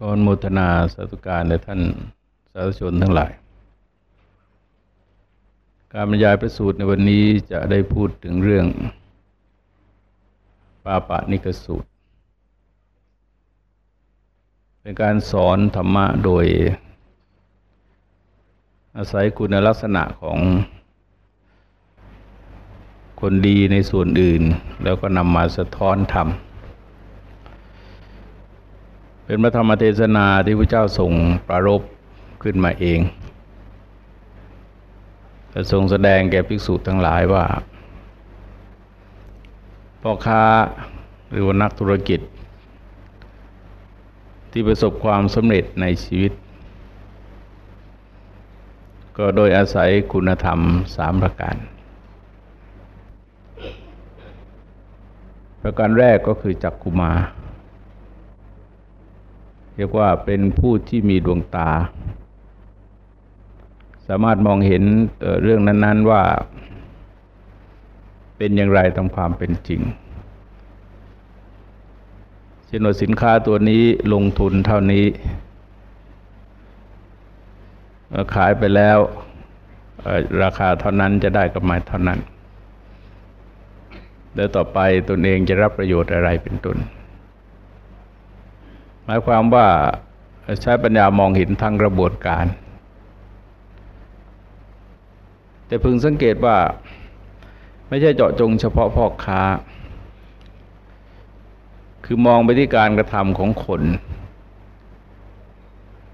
ก่อนโมทนาสาธุการและท่านสาธุชนทั้งหลาย การบรรยายประสูตรในวันนี้จะได้พูดถึงเรื่องปาปานิกสูตร เป็นการสอนธรรมะโดย อาศัยคุณลักษณะของคนดีในส่วนอื่น แล้วก็นำมาสะท้อนธรรม เป็นพระธรรมเทศนาที่พระเจ้าทรงประรบขึ้นมาเองแต่ทรงแสดงแก่ภิกษุทั้งหลายว่าพ่อค้าหรือว่านักธุรกิจ ที่ประสบความสำเร็จในชีวิต ก็โดยอาศัยคุณธรรมสามประการ ประการแรกก็คือจักกุมา เรียกว่าเป็นผู้ที่มีดวงตา สามารถมองเห็นเรื่องนั้น ๆว่า เป็นอย่างไรตามความเป็นจริงเช่นว่าสินค้าตัวนี้ลงทุนเท่านี้ ขายไปแล้วราคาเท่านั้นจะได้กำไรเท่านั้น แล้วต่อไปตนเองจะรับประโยชน์อะไรเป็นต้น หมายความว่าใช้ปัญญามองเห็นทั้งกระบวนการ แต่พึงสังเกตว่า ไม่ใช่เจาะจงเฉพาะพ่อค้า คือมองไปที่การกระทำของคน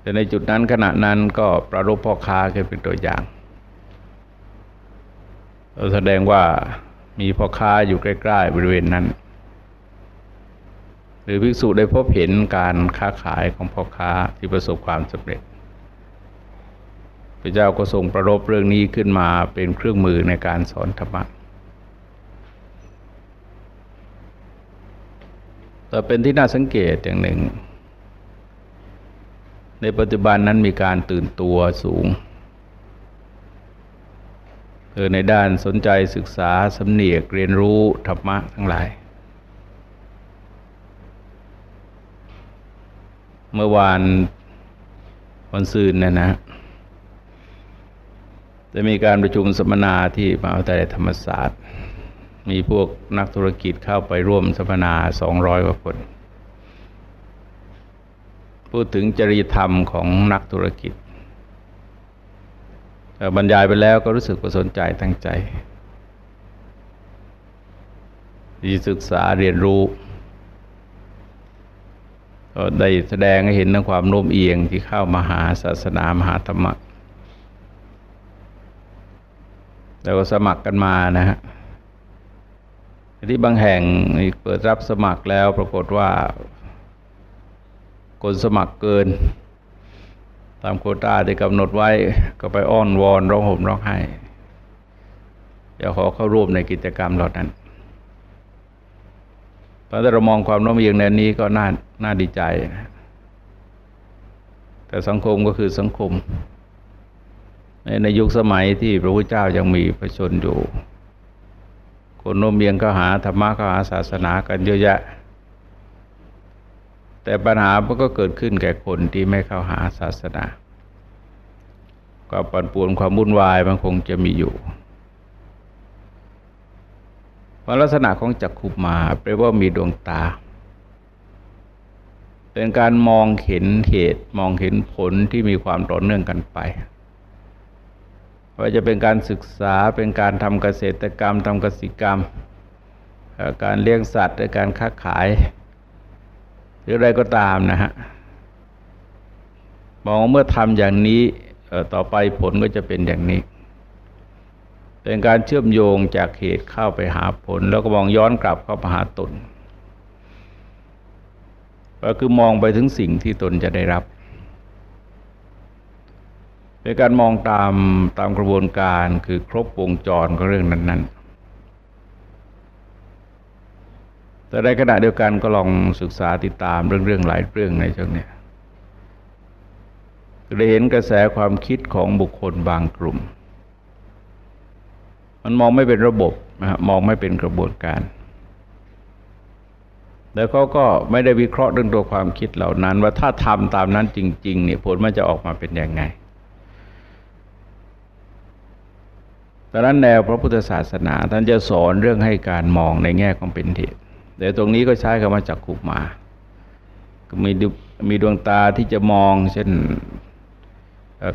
แต่ในจุดนั้นขณะนั้นก็ประรบพ่อค้าเป็นตัวอย่างเราแสดงว่ามีพ่อค้าอยู่ใกล้ ๆ บริเวณนั้น หรือภิกษุได้พบเห็นการค้าขายของพ่อค้าที่ประสบความสำเร็จ พระเจ้าก็ทรงประรบเรื่องนี้ขึ้นมาเป็นเครื่องมือในการสอนธรรมะแต่เป็นที่น่าสังเกตอย่างหนึ่ง ในปัจจุบันนั้นมีการตื่นตัวสูงเออในด้านสนใจศึกษาสำเนียกเรียนรู้ธรรมะทั้งหลาย เมื่อวานวันซืนนะนะจะมีการประชุมสัมมนาที่มหาวิทยาลัยธรรมศาสตร์ มีพวกนักธุรกิจเข้าไปร่วมสัมมนาสองร้อยกว่าคน พูดถึงจริยธรรมของนักธุรกิจบรรยายไปแล้วก็รู้สึกประสนใจตั้งใจที่ศึกษาเรียนรู้ ก็ได้แสดงให้เห็นถึงความโน้มเอียงที่เข้ามาหาศาสนามหาธรรมะแล้วก็สมัครกันมานะฮะที่บางแห่งเปิดรับสมัครแล้วปรากฏว่า คนสมัครเกิน ตามโคต้าที่กำหนดไว้ก็ไปอ้อนวอนร้องห่มร้องไห้จะขอเข้าร่วมในกิจกรรมเหล่านั้น ตอนที่เรามองความโน้มเอียงในนี้ก็น่าน่าดีใจนะแต่สังคมก็คือสังคม ในในยุคสมัยที่พระพุทธเจ้ายังมีประชนอยู่ คนโน้มเอียงก็หาธรรมะก็หาศาสนากันเยอะแยะ แต่ปัญหามันก็เกิดขึ้นแก่คนที่ไม่เข้าหาศาสนาความปั่นป่วนความวุ่นวายมันคงจะมีอยู่ เพราะลักษณะของจักขุมาแปลว่ามีดวงตา เป็นการมองเห็นเหตุมองเห็นผลที่มีความต่อเนื่องกันไปว่าจะเป็นการศึกษาเป็นการทำเกษตรกรรมทำกสิกรรม การเลี้ยงสัตว์การค้าขาย หรืออะไรก็ตามนะฮะมองเมื่อทำอย่างนี้ต่อไปผลก็จะเป็นอย่างนี้ เป็นการเชื่อมโยงจากเหตุเข้าไปหาผล แล้วก็มองย้อนกลับเข้ามาหาตน ก็คือมองไปถึงสิ่งที่ตนจะได้รับ เป็นการมองตามตามกระบวนการคือครบวงจรของเรื่องนั้น ๆ แต่ในขณะเดียวกันก็ลองศึกษาติดตามเรื่องๆหลายเรื่องในช่วงนี้ได้เห็นกระแสความคิดของบุคคลบางกลุ่ม มันมองไม่เป็นระบบนะมองไม่เป็นกระบวนการ แล้วเขาก็ไม่ได้วิเคราะห์เรื่องตัวความคิดเหล่านั้น ว่าถ้าทำตามนั้นจริงๆเนี่ยผลมันจะออกมาเป็นยังไงดังนั้นแนวพระพุทธศาสนา ท่านจะสอนเรื่องให้การมองในแง่ของเป็นเหตุแต่ตรงนี้ก็ใช้คำว่าจักขุมา ก็มีมีดวงตาที่จะมอง เช่น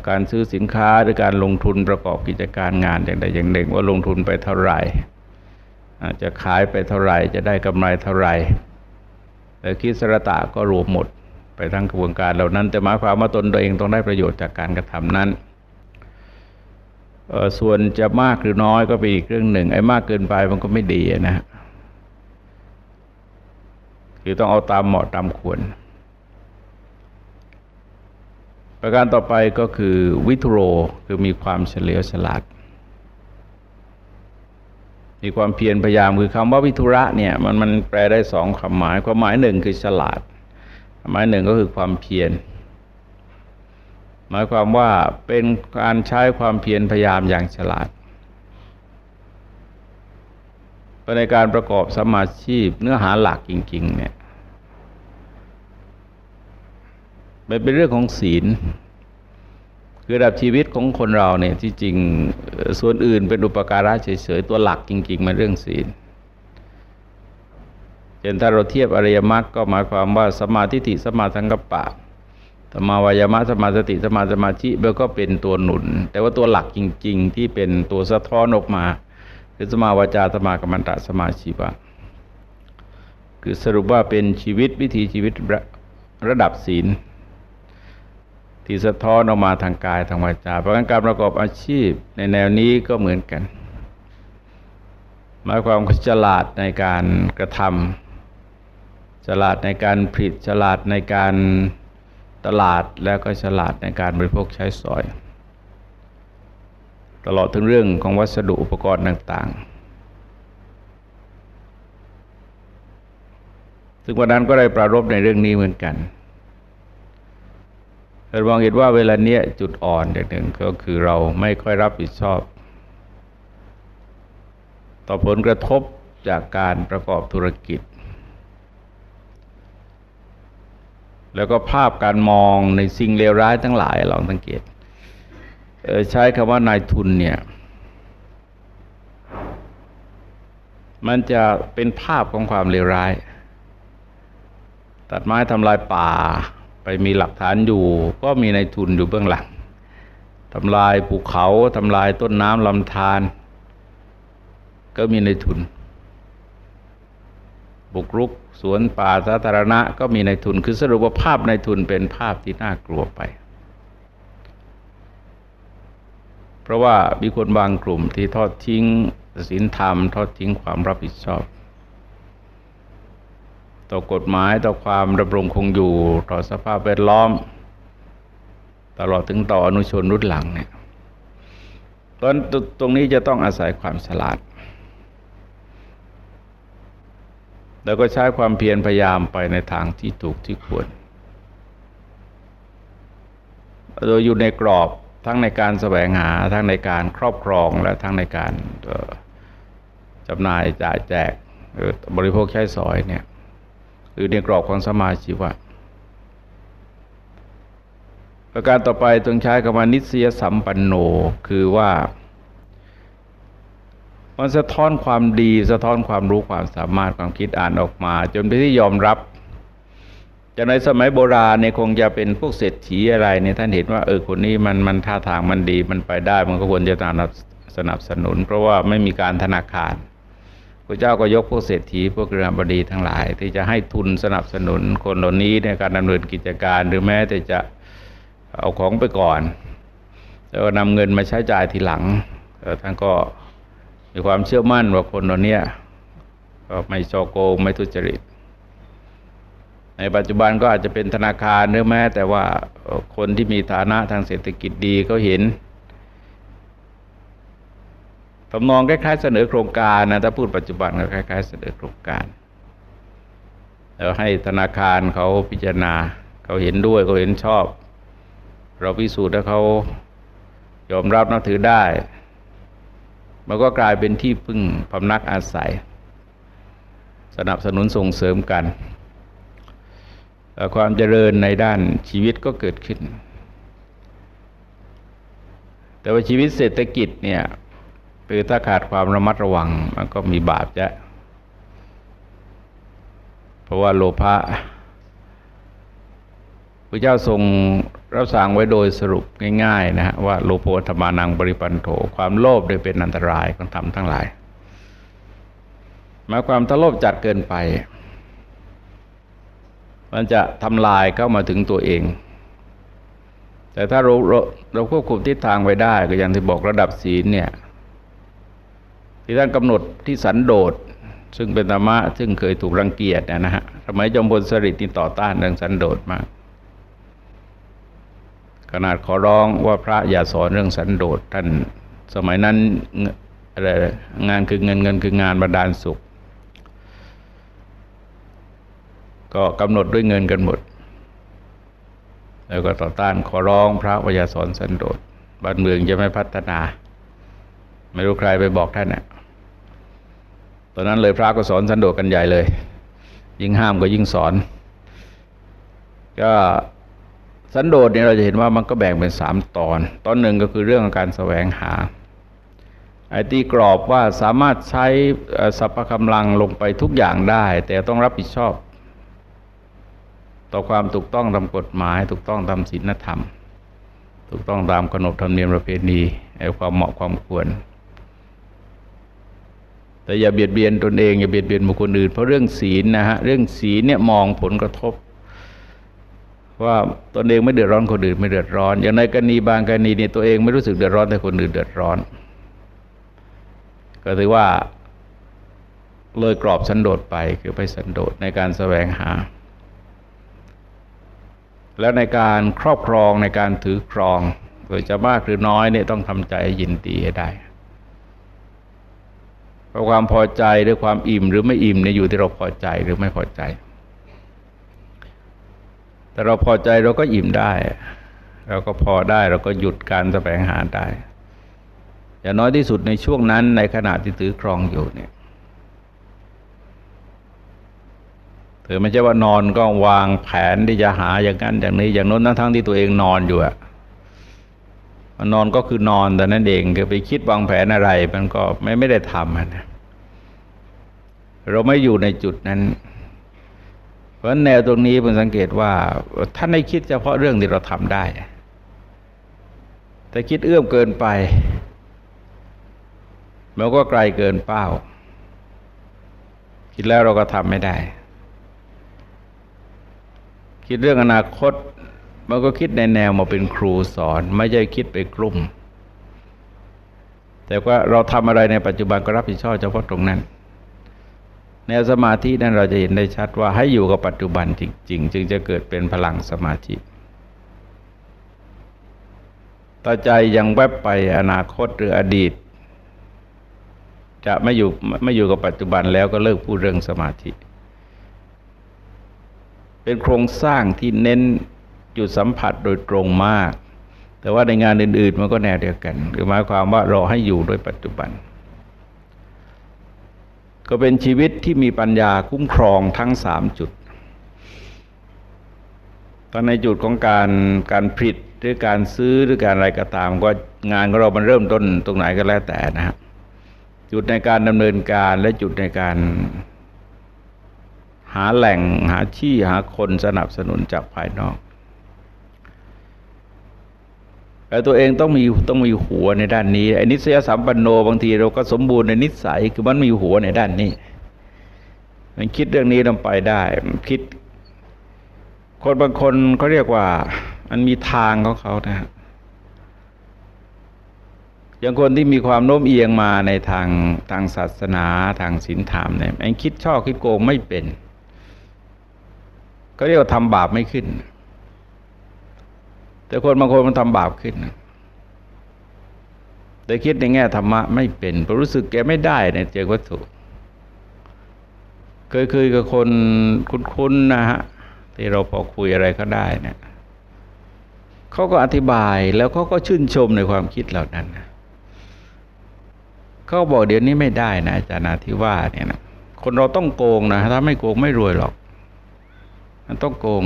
การซื้อสินค้าหรือการลงทุนประกอบกิจการงานอย่างใดอย่างหนึ่ง ว่าลงทุนไปเท่าไหร่จะขายไปเท่าไหร่ จะได้กำไรเท่าไหร่แต่คิดสระตะก็รวมหมดไปทั้งกระบวนการเหล่านั้น แต่หมายความว่าตนตัวเองต้องได้ประโยชน์จากการกระทำนั้นส่วนจะมากหรือน้อยก็เป็นอีกเรื่องหนึ่ง ไอ้มากเกินไปมันก็ไม่ดีนะคือต้องเอาตามเหมาะตามควร ประการต่อไปก็คือวิทุโรคือมีความเฉลียวฉลาด มีความเพียรพยายามคือคำว่าวิทุระเนี่ยมันมันแปลได้สองความหมายความหมายหนึ่งคือฉลาดความหมายหนึ่งก็คือความเพียรหมายความว่าเป็นการใช้ความเพียรพยายามอย่างฉลาดในการประกอบสมาชีพเนื้อหาหลักจริงๆเนี่ย เป็นเรื่องของศีล คือระดับชีวิตของคนเราเนี่ยที่จริงส่วนอื่นเป็นอุปการะเฉยๆตัวหลักจริง ๆมันเรื่องศีลเช่นถ้าเราเทียบอริยมรรคก็หมายความว่าสมาธิิสมาสังกปะสมาวายามะสมาสติสมาสมาธิเบลก็เป็นตัวหนุน แต่ว่าตัวหลักจริง ๆ ที่เป็นตัวสะท้อนออกมา คือสมาวาจาสมากรรมตะสมาชีวะคือสรุปว่าเป็นชีวิตวิถีชีวิตรระดับศีล ที่สะท้อนออกมาทางกายทางวาจา เพราะงั้นการประกอบอาชีพในแนวนี้ก็เหมือนกัน หมายความฉลาดในการกระทำฉลาดในการผลิตฉลาดในการตลาดแล้วก็ฉลาดในการบริโภคใช้สอย ตลอดถึงเรื่องของวัสดุอุปกรณ์ต่าง ๆซึ่งวันนั้นก็ได้ปรารบในเรื่องนี้เหมือนกัน เรามองเห็นว่าเวลาเนี้ยจุดอ่อนอย่างหนึ่งก็คือเราไม่ค่อยรับผิดชอบ ต่อผลกระทบจากการประกอบธุรกิจ แล้วก็ภาพการมองในสิ่งเลวร้ายทั้งหลายลองสังเกตใช้คำว่านายทุนเนี่ยมันจะเป็นภาพของความเลวร้าย ตัดไม้ทำลายป่า ไปมีหลักฐานอยู่ ก็มีในทุนอยู่เบื้องหลังทำลายภูเขาทำลายต้นน้ำลำธารก็มีในทุน บุกรุกสวนป่าสาธารณะ ก็มีในทุนคือสรุปว่าภาพในทุนเป็นภาพที่น่ากลัวไป เพราะว่ามีคนบางกลุ่มที่ทอดทิ้งศีลธรรม ทอดทิ้งความรับผิดชอบ ต่อกฎหมายต่อความดำรงคงอยู่ต่อสภาพแวดล้อม ตลอดถึงต่ออนุชนรุ่นหลังเนี่ยตอนตรงนี้จะต้องอาศัยความฉลาด แล้วก็ใช้ความเพียรพยายามไปในทางที่ถูกที่ควร โดยอยู่ในกรอบทั้งในการแสวงหาทั้งในการครอบครองและทั้งในการจำหน่ายจ่ายแจกบริโภคใช้สอยเนี่ย คือในกรอบของสมาชีวะประการต่อไปต้องใช้คำว่านิสยสัมปันโน คือว่ามันสะท้อนความดีสะท้อนความรู้ความสามารถความคิดอ่านออกมา จนไปที่ยอมรับจากในสมัยโบราณเนี่ยคงจะเป็นพวกเศรษฐีอะไรเนี่ยท่านเห็นว่าเออคนนี้มันมันท่าทางมันดีมันไปได้ มันก็ควรจะสนับสนับสนุน เพราะว่าไม่มีการธนาคาร พระเจ้าก็ยกพวกเศรษฐีพวกเรือบดีทั้งหลาย ที่จะให้ทุนสนับสนุนคนเหล่านี้ในการดำเนินกิจการหรือแม้แต่จะเอาของไปก่อนแล้วนำเงินมาใช้จ่ายทีหลังท่านก็มีความเชื่อมั่นว่าคนเหล่านี้ก็ไม่โจโกงไม่ทุจริต ในปัจจุบันก็อาจจะเป็นธนาคารหรือแม้แต่ว่าคนที่มีฐานะทางเศรษฐกิจดีเขาเห็น ทำนองคล้ายๆเสนอโครงการนะถ้าพูดปัจจุบันก็คล้าย ๆ เสนอโครงการแล้วให้ธนาคารเขาพิจารณาเขาเห็นด้วยเขาเห็นชอบ เราพิสูจน์แล้วเขายอมรับนับถือได้ มันก็กลายเป็นที่พึ่งพำนักอาศัย สนับสนุนส่งเสริมกัน ความเจริญในด้านชีวิตก็เกิดขึ้น แต่ว่าชีวิตเศรษฐกิจเนี่ย คือถ้าขาดความระมัดระวัง มันก็มีบาปจะ เพราะว่าโลภะพระเจ้าทรงรับสั่งไว้โดยสรุปง่าย ๆ นะฮะว่าโลโภธรรมานังบริปันโถ ความโลภได้เป็นอันตรายของธรรมทั้งหลายหมายความถ้าโลภจัดเกินไป มันจะทำลายเข้ามาถึงตัวเอง แต่ถ้าเราเราเราควบคุมทิศทางไว้ได้ ก็อย่างที่บอกระดับศีลเนี่ย ที่ท่านกำหนดที่สันโดษซึ่งเป็นธรรมะซึ่งเคยถูกรังเกียจนะฮะสมัยจอมพลสฤษดิ์ที่ต่อต้านเรื่องสันโดษมาก ขนาดขอร้องว่าพระอย่าสอนเรื่องสันโดษท่านสมัยนั้นอะไรงานคือเงินเงินคืองานบรรดาลสุข ก็กำหนดด้วยเงินกันหมด แล้วก็ต่อต้านขอร้องพระวิยาสอนสันโดษบ้านเมืองจะไม่พัฒนา ไม่รู้ใครไปบอกท่านเนี่ย อนนั้นเลยพระก็สอนสันโดษกันใหญ่เลย ยิ่งห้ามก็ยิ่งสอน ก็สันโดษเนี่ยเราจะเห็นว่ามันก็แบ่งเป็นสามตอน ตอนหนึ่งก็คือเรื่องของการแสวงหาไอ้ที่กรอบว่าสามารถใช้สรรพกำลังลงไปทุกอย่างได้ แต่ต้องรับผิดชอบ ต่อความถูกต้องตามกฎหมาย ถูกต้องตามศีลธรรม ถูกต้องตามขนบธรรมเนียมประเพณีไอ้ความเหมาะความควร แต่อย่าเบียดเบียนตนเองอย่าเบียดเบียนบุคคลอื่น เพราะเรื่องศีลนะฮะเรื่องศีลเนี่ยมองผลกระทบ ว่าตนเองไม่เดือดร้อนคนอื่นไม่เดือดร้อน อย่างในกรณีบางกรณีเนี่ยตัวเองไม่รู้สึกเดือดร้อนแต่คนอื่นเดือดร้อน ก็ถือว่าเลยกรอบสันโดษไปคือไปสันโดษในการแสวงหา แล้วในการครอบครองในการถือครองโดยจะมากหรือน้อยเนี่ยต้องทำใจยินดีให้ได้ ความพอใจหรือความอิ่มหรือไม่อิ่มเนี่ยอยู่ที่เราพอใจหรือไม่พอใจ แต่เราพอใจเราก็อิ่มได้ เราก็พอได้เราก็หยุดการแสวงหาได้อย่างน้อยที่สุดในช่วงนั้นในขณะที่ถือครองอยู่เนี่ยเธอไม่ใช่ว่านอนก็วางแผนที่จะหาอย่างนั้นอย่างนี้อย่างโน้นทั้งทั้งที่ตัวเองนอนอยู่อะนอนก็คือนอนแต่นั่นเองคือไปคิดวางแผนอะไร มันก็ไม่ไม่ได้ทำนะ เราไม่อยู่ในจุดนั้น เพราะแนวตรงนี้ผมสังเกตว่าท่านไม่คิดเฉพาะเรื่องที่เราทำได้ แต่คิดเอื้อมเกินไปมันก็ไกลเกินเป้า คิดแล้วเราก็ทำไม่ได้ คิดเรื่องอนาคตมันก็คิดในแนวมาเป็นครูสอน ไม่ใช่คิดไปกลุ่ม แต่ว่าเราทำอะไรในปัจจุบันก็รับผิดชอบเฉพาะตรงนั้น แนวสมาธินั้นเราจะเห็นได้ชัดว่าให้อยู่กับปัจจุบันจริง ๆ จึงจะเกิดเป็นพลังสมาธิต่อใจยังแวบไปอนาคตหรืออดีต จะไม่อยู่ไม่อยู่กับปัจจุบันแล้วก็เลิกพูดเรื่องสมาธิ เป็นโครงสร้างที่เน้นจุดสัมผัสโดยตรงมาก แต่ว่าในงานอื่น ๆ มันก็แนวเดียวกัน คือหมายความว่าเราให้อยู่โดยปัจจุบัน ก็เป็นชีวิตที่มีปัญญาคุ้มครองทั้งสามจุดตอนในจุดของการการผลิตหรือการซื้อหรือการอะไรก็ตาม ก็งานของเรามันเริ่มต้นตรงไหนก็แล้วแต่นะครับจุดในการดำเนินการและจุดในการ หาแหล่งหาที่หาคนสนับสนุนจากภายนอกแต่ตัวเองต้องมีต้องมีหัวในด้านนี้ไอ้นิสัยสัมปันโนบางทีเราก็สมบูรณ์ในนิสัยคือมันมีหัวในด้านนี้ มันคิดเรื่องนี้ลงไปได้คิด คนบางคนเขาเรียกว่า มันมีทางของเขานะอย่างคนที่มีความโน้มเอียงมาในทางทางศาสนาทางศีลธรรมเนี่ยมันคิดชอบคิดโกงไม่เป็นก็เรียกว่าทำบาปไม่ขึ้น แต่คนบางคนมันทำบาปขึ้นแต่คิดในแง่ธรรมะไม่เป็นเพราะรู้สึกแกไม่ได้ในเจอวัตถุ เคยคุยกับคนคุ้นๆนะฮะที่เราพอคุยอะไรก็ได้เนี่ยเขาก็อธิบายแล้วเขาก็ชื่นชมในความคิดเหล่านั้นเขาบอกเดี๋ยวนี้ไม่ได้นะอาจารย์นาที่ว่าเนี่ยนะคนเราต้องโกงนะถ้าไม่โกงไม่รวยหรอก มันต้องโกง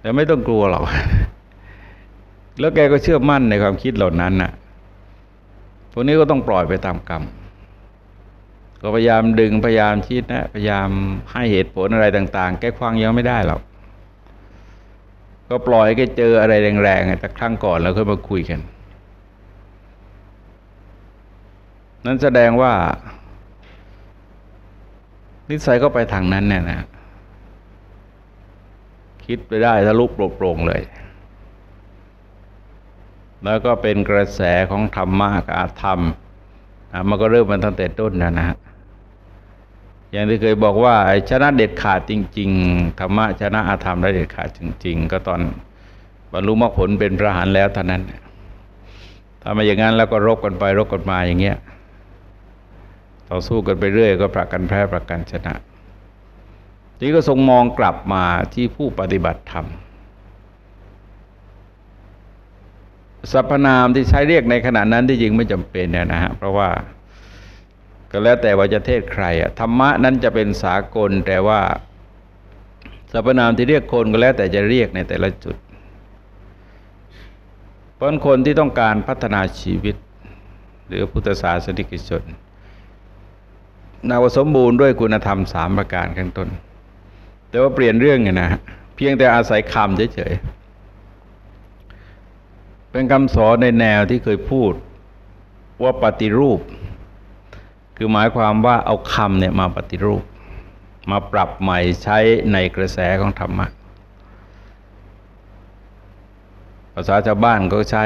แต่ไม่ต้องกลัวหรอก แล้วแกก็เชื่อมั่นในความคิดเหล่านั้นน่ะพวกนี้ก็ต้องปล่อยไปตามกรรม ก็พยายามดึงพยายามชี้นะ พยายามให้เหตุผลอะไรต่าง ๆ แก้ฟังยังไม่ได้หรอก ก็ปล่อยแกเจออะไรแรงๆแต่ครั้งก่อนแล้วค่อยมาคุยกัน นั้นแสดงว่า นิสัยก็ไปทางนั้นเนี่ยนะ คิดไปได้ทะลุโปร่งเลย แล้วก็เป็นกระแสของธรรมะกับอาธรรมมันก็เริ่มมาตั้งแต่ต้นนะนะอย่างที่เคยบอกว่าชนะเด็ดขาดจริง ๆ ธรรมะชนะอาธรรมได้เด็ดขาดจริง ๆ ก็ตอนบรรลุมรรคผลเป็นพระหันแล้วเท่านั้นถ้ามาอย่างนั้นแล้วก็รบกันไปรบกันมาอย่างเงี้ยต่อสู้กันไปเรื่อย ก็ประกันแพ้ประกันชนะทีก็ทรงมองกลับมาที่ผู้ปฏิบัติธรรม สรรพนามที่ใช้เรียกในขณะนั้นที่จริงไม่จำเป็นเนี่ยนะฮะเพราะว่าก็แล้วแต่ว่าจะเทศใครอะธรรมะนั้นจะเป็นสากลแต่ว่าสรรพนามที่เรียกคนก็แล้วแต่จะเรียกในแต่ละจุด เพราะคนที่ต้องการพัฒนาชีวิต หรือพุทธศาสนิกชนนาวสมบูรณ์ด้วยคุณธรรมสามประการข้างต้น แต่ว่าเปลี่ยนเรื่องไงนะ เพียงแต่อาศัยคำเฉยๆ เป็นคำสอนในแนวที่เคยพูดว่าปฏิรูป คือหมายความว่าเอาคำเนี่ยมาปฏิรูป มาปรับใหม่ใช้ในกระแสของธรรมะภาษาชาวบ้านก็ใช้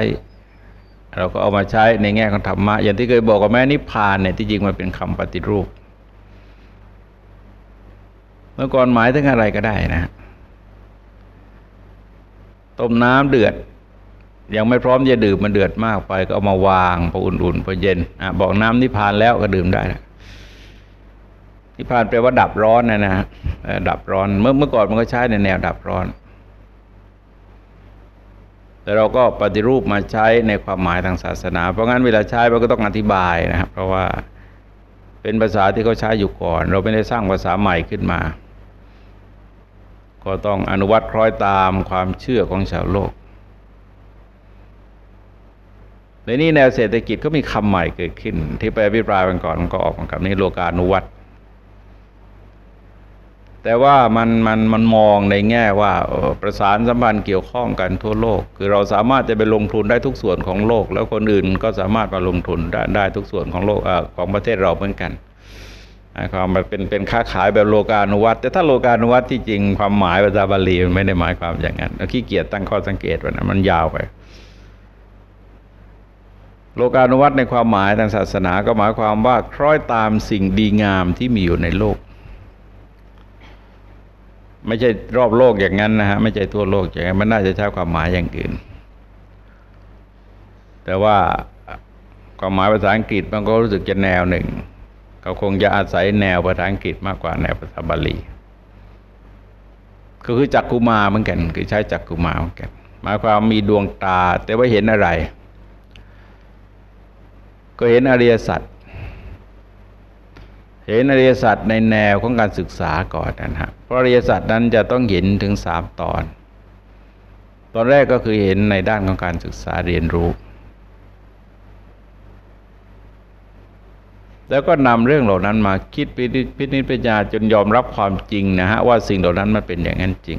เราก็เอามาใช้ในแง่ของธรรมะ อย่างที่เคยบอกกับแม่นิพพานเนี่ยที่จริงมันเป็นคำปฏิรูป เมื่อก่อนหมายถึงอะไรก็ได้นะ ต้มน้ำเดือด ยังไม่พร้อมจะดื่มมันเดือดมากไปก็เอามาวางพออุ่นๆพอเย็นอบอกน้ำนิพานแล้วก็ดื่มได้นะนิพานแปลว่าดับร้อนนะนะดับร้อนเมื่อเมื่อก่อนมันก็ใช้ในแนวดับร้อน แต่เราก็ปฏิรูปมาใช้ในความหมายทางศาสนา เพราะงั้นเวลาใช้เราก็ต้องอธิบายนะครับ เพราะว่าเป็นภาษาที่เขาใช้อยู่ก่อน เราไม่ได้สร้างภาษาใหม่ขึ้นมา ก็ต้องอนุวัตคล้อยตามความเชื่อของชาวโลก ในนี้แนวเศรษฐกิจก็มีคำใหม่เกิดขึ้น ที่ไปอภิปรายกันก่อนมันก็ออกมากับนี้โลกานุวัตแต่ว่ามันมันมันมองในแง่ว่าประสานสัมพันธ์เกี่ยวข้องกันทั่วโลก คือเราสามารถจะไปลงทุนได้ทุกส่วนของโลก แล้วคนอื่นก็สามารถมาลงทุนได้ได้ทุกส่วนของโลกอของประเทศเราเหมือนกันความเป็นเป็นค้าขายแบบโลกานุวัตแต่ถ้าโลกานุวัตที่จริงความหมายภาษาบาลีมันไม่ได้หมายความอย่างนั้นขี้เกียจตั้งข้อสังเกตว่านะมันยาวไป โลกานุวัตในความหมายทางศาสนาก็หมายความว่าคล้อยตามสิ่งดีงามที่มีอยู่ในโลก ไม่ใช่รอบโลกอย่างนั้นนะฮะไม่ใช่ทั่วโลกอย่างนั้นมันน่าจะใช้ความหมายอย่างอื่น แต่ว่าความหมายภาษาอังกฤษมันก็รู้สึกจะแนวหนึ่งเขาคงจะอาศัยแนวภาษาอังกฤษมากกว่าแนวภาษาบาลีก็คือจักกุมาเหมือนกัน คือใช้จักกุมาเหมือนกันหมายความมีดวงตา แต่ว่าเห็นอะไร ก็เห็นอริยสัจเห็นอริยสัจในแนวของการศึกษาก่อนนะฮะเพราะอริยสัจนั้นจะต้องเห็นถึงสามตอน ตอนแรกก็คือเห็นในด้านของการศึกษาเรียนรู้ แล้วก็นำเรื่องเหล่านั้นมาคิดพิจิตรปัญญาจนยอมรับความจริงนะฮะว่าสิ่งเหล่านั้นมันเป็นอย่างนั้นจริง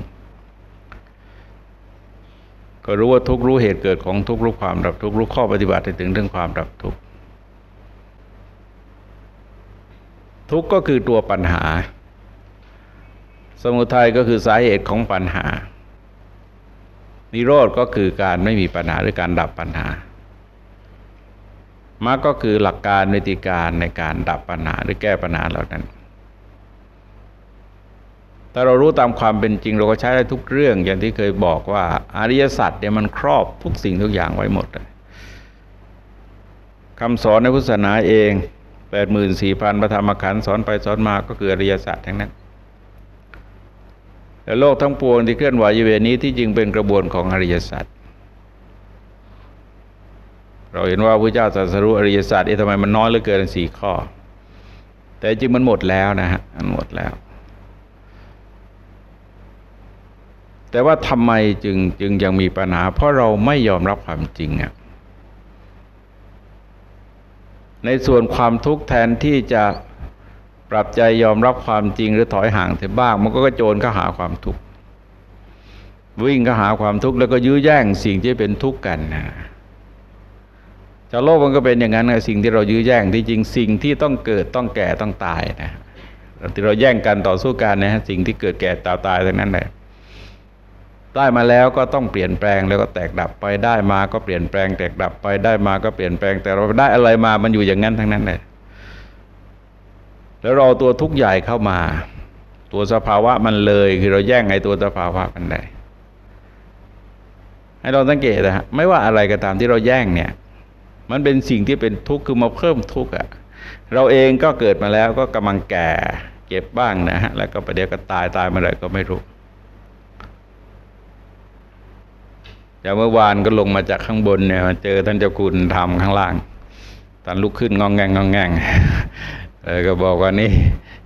ก็รู้ว่าทุกรู้เหตุเกิดของทุกรู้ความดับทุกรู้ข้อปฏิบัติถึงเรื่องความดับทุก ทุกก็คือตัวปัญหา สมุทัยก็คือสาเหตุของปัญหา นิโรธก็คือการไม่มีปัญหาหรือการดับปัญหามรรคก็คือหลักการวิธีการในการดับปัญหาหรือแก้ปัญหาเหล่านั้นถ้าเรารู้ตามความเป็นจริงเราก็ใช้ได้ทุกเรื่องอย่างที่เคยบอกว่าอริยสัจเนี่ยมันครอบทุกสิ่งทุกอย่างไว้หมดเลยคำสอนในพุทธศาสนาเอง แปดหมื่นสี่พันประธรรมขันธ์สอนไปสอนมาก็คืออริยสัจทั้งนั้นแต่โลกทั้งปวงที่เคลื่อนไหวอยู่เวนี้ที่จริงเป็นกระบวนของอริยสัจเราเห็นว่าพระเจ้าตรัสรู้อริยสัจเอ๊ะทำไมมันน้อยเหลือเกินสี่ข้อ แต่จริงมันหมดแล้วนะฮะมันหมดแล้ว แต่ว่าทำไมจึงจึงยังมีปัญหา เพราะเราไม่ยอมรับความจริงอะ ในส่วนความทุกข์แทนที่จะปรับใจยอมรับความจริงหรือถอยห่างเสียบ้าง มันก็กระโจนเข้าหาความทุกข์วิ่งเข้าหาความทุกข์แล้วก็ยื้อแย่งสิ่งที่เป็นทุกข์กันนะชาวโลกมันก็เป็นอย่างนั้นนะสิ่งที่เรายื้อแย่งที่จริงสิ่งที่ต้องเกิดต้องแก่ต้องตายนะที่เราแย่งกันต่อสู้กันนะสิ่งที่เกิดแก่ตายตายทั้งนั้นแหละ ได้มาแล้วก็ต้องเปลี่ยนแปลงแล้วก็แตกดับไปได้มาก็เปลี่ยนแปลง แตกดับไปได้มาก็เปลี่ยนแปลง แต่เราได้อะไรมามันอยู่อย่างนั้นทั้งนั้นเลยแล้วเราตัวทุกข์ใหญ่เข้ามา ตัวสภาวะมันเลยคือเราแย่งไอ้ตัวสภาวะมันได้ให้เราสังเกตนะฮะไม่ว่าอะไรก็ตามที่เราแย่งเนี่ย มันเป็นสิ่งที่เป็นทุกข์คือมาเพิ่มทุกข์อะเราเองก็เกิดมาแล้วก็กำลังแก่เก็บบ้างนะฮะแล้วก็ประเดี๋ยวก็ตายตายเมื่อไรก็ไม่รู้ อย่างเมื่อวานก็ลงมาจากข้างบนเนี่ยมาเจอท่านเจ้าคุณทำข้างล่างตอนลุกขึ้นงองแงงงองแงงเออก็บอกว่านี่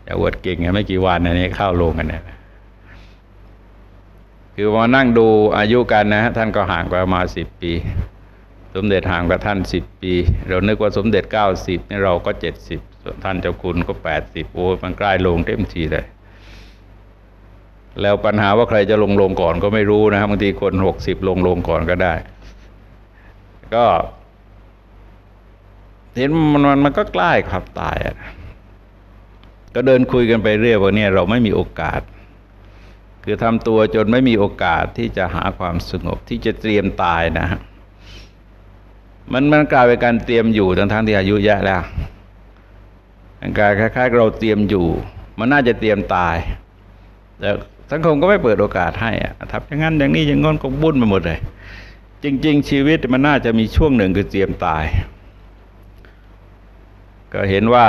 จะอวดเก่งไม่กี่วันอันนี้เข้าลงกันเนี่ยคือมานั่งดูอายุกันนะท่านก็ห่างกว่ามาสิบปี สมเด็จห่างกว่าท่านสิบปี เรานึกว่าสมเด็จเก้าสิบนี่เราก็เจ็ดสิบส่วนท่านเจ้าคุณก็แปดสิบโอ้มันใกล้ลงเต็มทีเลย แล้วปัญหาว่าใครจะลงลงก่อนก็ไม่รู้นะครับบางทีคนหกสิบลงลงก่อนก็ได้ ก็เห็นมันมันมันก็ใกล้ขับตายอะก็เดินคุยกันไปเรื่อยว่าเนี่ยเราไม่มีโอกาส คือทำตัวจนไม่มีโอกาสที่จะหาความสงบที่จะเตรียมตายนะฮะมันมันกลายเป็นการเตรียมอยู่ทั้งทั้งที่อายุเยอะแล้วมันกลายคล้ายๆเราเตรียมอยู่ มันน่าจะเตรียมตายแต่ สังคมก็ไม่เปิดโอกาสให้อะทำอย่างนั้นอย่างนี้อย่างง้นก็บุ่นไปหมดเลย จริง ๆ ชีวิตมันน่าจะมีช่วงหนึ่งคือเตรียมตาย ก็เห็นว่า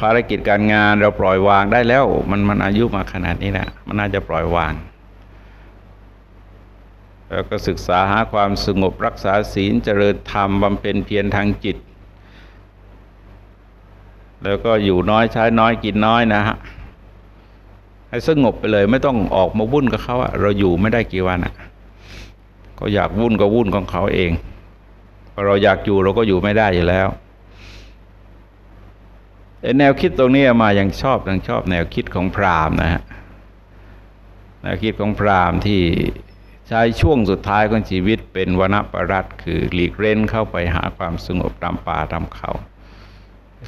ภารกิจการงานเราปล่อยวางได้แล้ว มันมันอายุมาขนาดนี้นะมันน่าจะปล่อยวางแล้วก็ศึกษาหาความสงบรักษาศีลเจริญธรรมบำเพ็ญเพียรทางจิต แล้วก็อยู่น้อยใช้น้อยกินน้อยนะฮะ ให้สงบไปเลย ไม่ต้องออกมาวุ่นกับเขาอะเราอยู่ไม่ได้กี่วันอะก็อยากวุ่นก็วุ่นของเขาเองพอเราอยากอยู่เราก็อยู่ไม่ได้อยู่แล้วแนวคิดตรงนี้มายังชอบยังชอบแนวคิดของพราหมณ์นะฮะแนวคิดของพราหมณ์ที่ใช้ช่วงสุดท้ายของชีวิตเป็นวณปรัตคือหลีกเร้นเข้าไปหาความสงบตามป่าตามเขา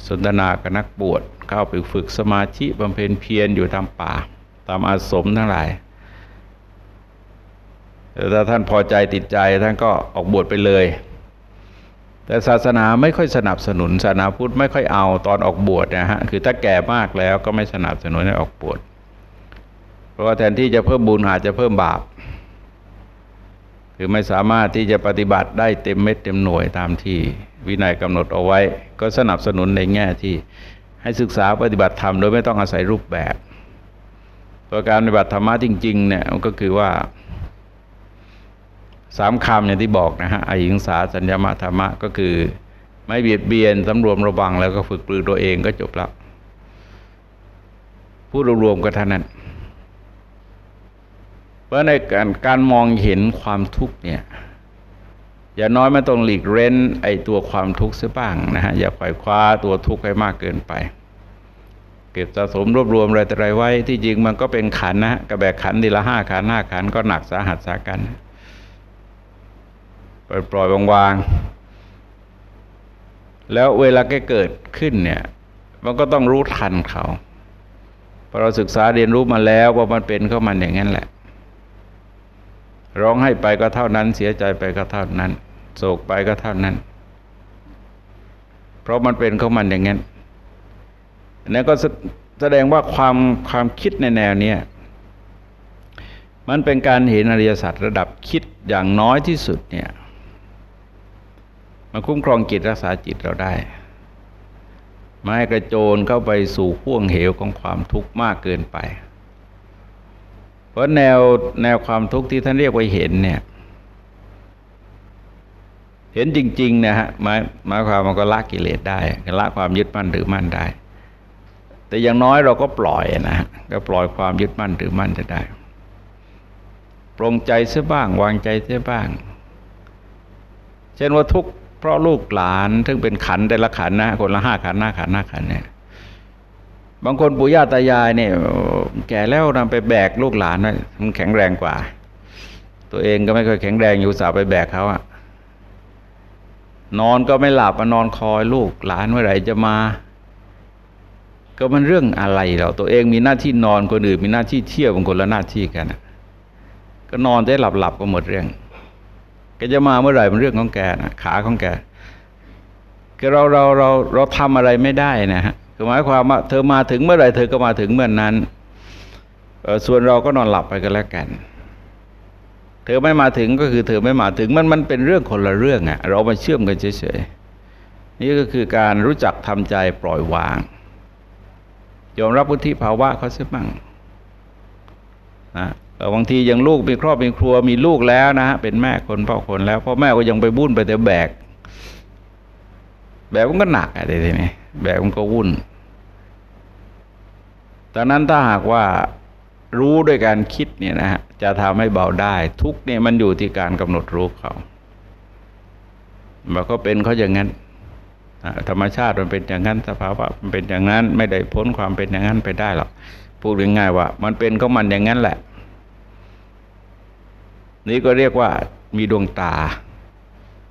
สนทนากับนักบวชเข้าไปฝึกสมาธิบำเพ็ญเพียรอยู่ตามป่า ตามอาสมทั้งหลายถ้าท่านพอใจติดใจท่านก็ออกบวชไปเลย แต่ศาสนาไม่ค่อยสนับสนุน ศาสนาพุทธไม่ค่อยเอาตอนออกบวชนะฮะคือถ้าแก่มากแล้วก็ไม่สนับสนุนให้ออกบวชเพราะว่าแทนที่จะเพิ่มบุญอาจจะเพิ่มบาปคือไม่สามารถที่จะปฏิบัติได้เต็มเม็ดเต็มหน่วยตามที่ วินัยกำหนดเอาไว้ ก็สนับสนุนในแง่ที่ให้ศึกษาปฏิบัติธรรมโดยไม่ต้องอาศัยรูปแบบตัวการปฏิบัติธรรมะจริงๆเนี่ยก็คือว่าสามคำอย่างที่บอกนะฮะอหิงสาสัญญามธรรมะก็คือ ไม่เบียดเบียนสำรวมระวังแล้วก็ฝึกปลือตัวเองก็จบแล้วพูดรวมๆก็เท่านั้น เพราะในการการมองเห็นความทุกข์เนี่ย อย่าน้อยไม่ต้องหลีกเร้นไอตัวความทุกข์เสียบ้างนะฮะอย่าปล่อยคว้าตัวทุกข์ให้มากเกินไป เก็บสะสมรวบรวมอะไรแต่ไรไว้ ที่จริงมันก็เป็นขันนะกระแบกขันทีละห้าขันห้าขันก็หนักสาหัสสากันปล่อยปล่อยวางๆแล้วเวลาแกเกิดขึ้นเนี่ย มันก็ต้องรู้ทันเขาพอเราศึกษาเรียนรู้มาแล้วว่ามันเป็นเข้ามันอย่างนั้นแหละ ร้องให้ไปก็เท่านั้น เสียใจไปก็เท่านั้น โศกไปก็เท่านั้น เพราะมันเป็นข้ามันอย่างนั้นนั่นก็แสดงว่าความความคิดในแนวนี้มันเป็นการเห็นอริยสัจระดับคิดอย่างน้อยที่สุดเนี่ยมาคุ้มครองจิตรักษาจิตเราได้ไม่ให้กระโจนเข้าไปสู่พ่วงเหวของความทุกข์มากเกินไป เพราะแนวแนวความทุกข์ที่ท่านเรียกว่าเห็นเนี่ย เห็นจริง ๆ นะฮะหมายหมายความมันก็ละกิเลสได้ละความยึดมั่นหรือมั่นได้ แต่อย่างน้อยเราก็ปล่อยนะก็ปล่อยความยึดมั่นถือมั่นจะได้ปรงใจเสียบ้าง วางใจเสียบ้าง เช่นว่าทุกเพราะลูกหลาน ซึ่งเป็นขันแต่ละขันนะคนละห้าขันหน้าขันหน้าขันเนี่ย บางคนปู่ย่าตายายเนี่ยแก่แล้วนำไปแบกลูกหลานมันแข็งแรงกว่า ตัวเองก็ไม่เคยแข็งแรงอยู่สาวไปแบกเขาอะนอนก็ไม่หลับมานอนคอยลูกหลานเมื่อไหร่จะมา ก็มันเรื่องอะไรเราตัวเองมีหน้าที่นอนคนอื่นมีหน้าที่เที่ยวบางคนละหน้าที่กันก็นอนได้หลับหลับก็หมดเรื่องก็จะมาเมื่อไหร่เป็นเรื่องของแกนะขาของแกคือเราเราเราเราทำอะไรไม่ได้นะฮะ คือหมายความว่าเธอมาถึงเมื่อไหร่เธอก็มาถึงเมื่อนนั้น ส่วนเราก็นอนหลับไปกันแล้วกัน เธอไม่มาถึงก็คือเธอไม่มาถึงมันมันเป็นเรื่องคนละเรื่องอะเรามาเชื่อมกันเฉยๆนี่ก็คือการรู้จักทำใจปล่อยวาง ยอมรับพุทธิภาวะเขาเสียบ้างนะบางทียังลูกมีครอบมีครัวมีลูกแล้วนะฮะเป็นแม่คนพ่อคนแล้วพ่อแม่ก็ยังไปบุ่นไปแต่แบก แบกมันก็หนักอะไรทีนี้แบกมันก็วุ่น ตอนนั้นถ้าหากว่ารู้ด้วยการคิดเนี่ยนะฮะจะทำให้เบาได้ ทุกเนี่ยมันอยู่ที่การกำหนดรู้เขามันก็เป็นเขาอย่างนั้นธรรมชาติมันเป็นอย่างนั้นสภาวะมันเป็นอย่างนั้น ไม่ได้พ้นความเป็นอย่างนั้นไปได้หรอกพูดง่ายๆว่า มันเป็นก็มันอย่างนั้นแหละ นี่ก็เรียกว่ามีดวงตา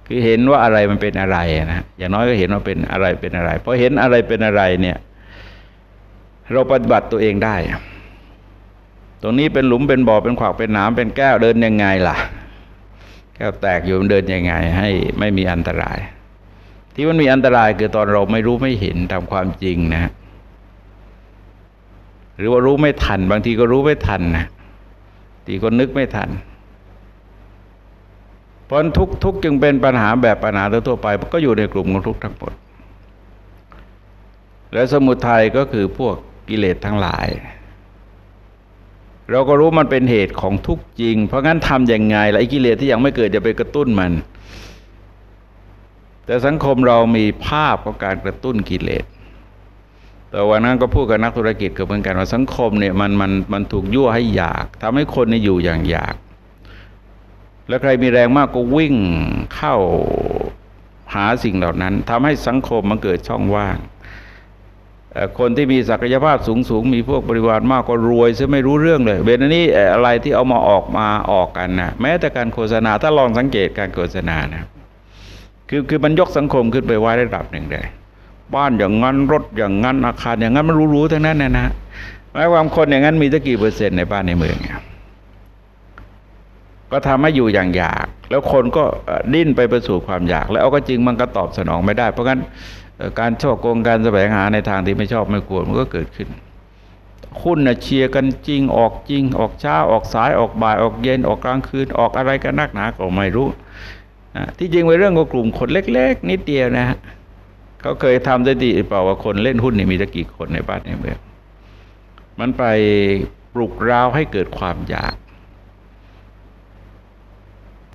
คือเห็นว่าอะไรมันเป็นอะไรนะอย่างน้อยก็เห็นว่าเป็นอะไรเป็นอะไรพอเห็นอะไรเป็นอะไรเนี่ย เราปฏิบัติตัวเองได้ ตรงนี้เป็นหลุมเป็นบ่อเป็นขวากเป็นหนามเป็นแก้วเดินยังไงล่ะ แก้วแตกอยู่มันเดินยังไง ให้ไม่มีอันตราย ที่มันมีอันตรายคือตอนเราไม่รู้ไม่เห็นตามความจริงนะ หรือว่ารู้ไม่ทัน บางทีก็รู้ไม่ทันนะทีก็นึกไม่ทันเพราะทุกทุกจึงเป็นปัญหาแบบปัญหาทั่วไป ก็อยู่ในกลุ่มของทุกทั้งหมด และสมุทัยก็คือพวก กิเลสทั้งหลาย เราก็รู้มันเป็นเหตุของทุกจริง เพราะงั้นทำอยังไงละไอ้กิเลสที่ยังไม่เกิดจะไปกระตุ้นมัน แต่สังคมเรามีภาพของการกระตุ้นกิเลสแต่วันนั้นก็พูดกับนักธุรกิจกับเหมือนกันว่าสังคมเนี่ยมันมันมันถูกยั่วให้อยากทำให้คนนี่อยู่อย่างอยาก แล้วใครมีแรงมากก็วิ่งเข้าหาสิ่งเหล่านั้นทำให้สังคมมันเกิดช่องว่าง คนที่มีศักยภาพสูงสูงมีพวกบริวารมากก็รวยซะไม่รู้เรื่องเลยเบนนี้อะไรที่เอามาออกมาออกกันนะแม้แต่การโฆษณาถ้าลองสังเกตการโฆษณานะคือคือมันยกสังคมขึ้นไปไว้ระดับหนึ่งเลยบ้านอย่างนั้นรถอย่างนั้นอาคารอย่างนั้นมันรู้ๆทั้งนั้นนะนะหมายความคนอย่างนั้นมีตั้งกี่เปอร์เซ็นต์ในบ้านในเมืองเนี่ยก็ทำให้อยู่อย่างอยาก แล้วคนก็ดิ้นไปไปสู่ความอยาก แล้วเอาก็จริงมันก็ตอบสนองไม่ได้ เพราะงั้น การชอโกงการแสวงหาในทางที่ไม่ชอบไม่ควรมันก็เกิดขึ้นหุ้นนะเชียร์กันจริงออกจริง ออกเช้าออกสายออกบ่ายออกเย็นออกกลางคืนออกอะไรกันนักหนาก็ไม่รู้ที่จริงเป็นเรื่องของกลุ่มคนเล็ก ๆ นิดเดียวนะฮะเขาเคยทำได้ดีเปล่าว่าคนเล่นหุ้นนี่มีตะกี่คนในบ้านในเมืองมันไปปลุกราวให้เกิดความอยาก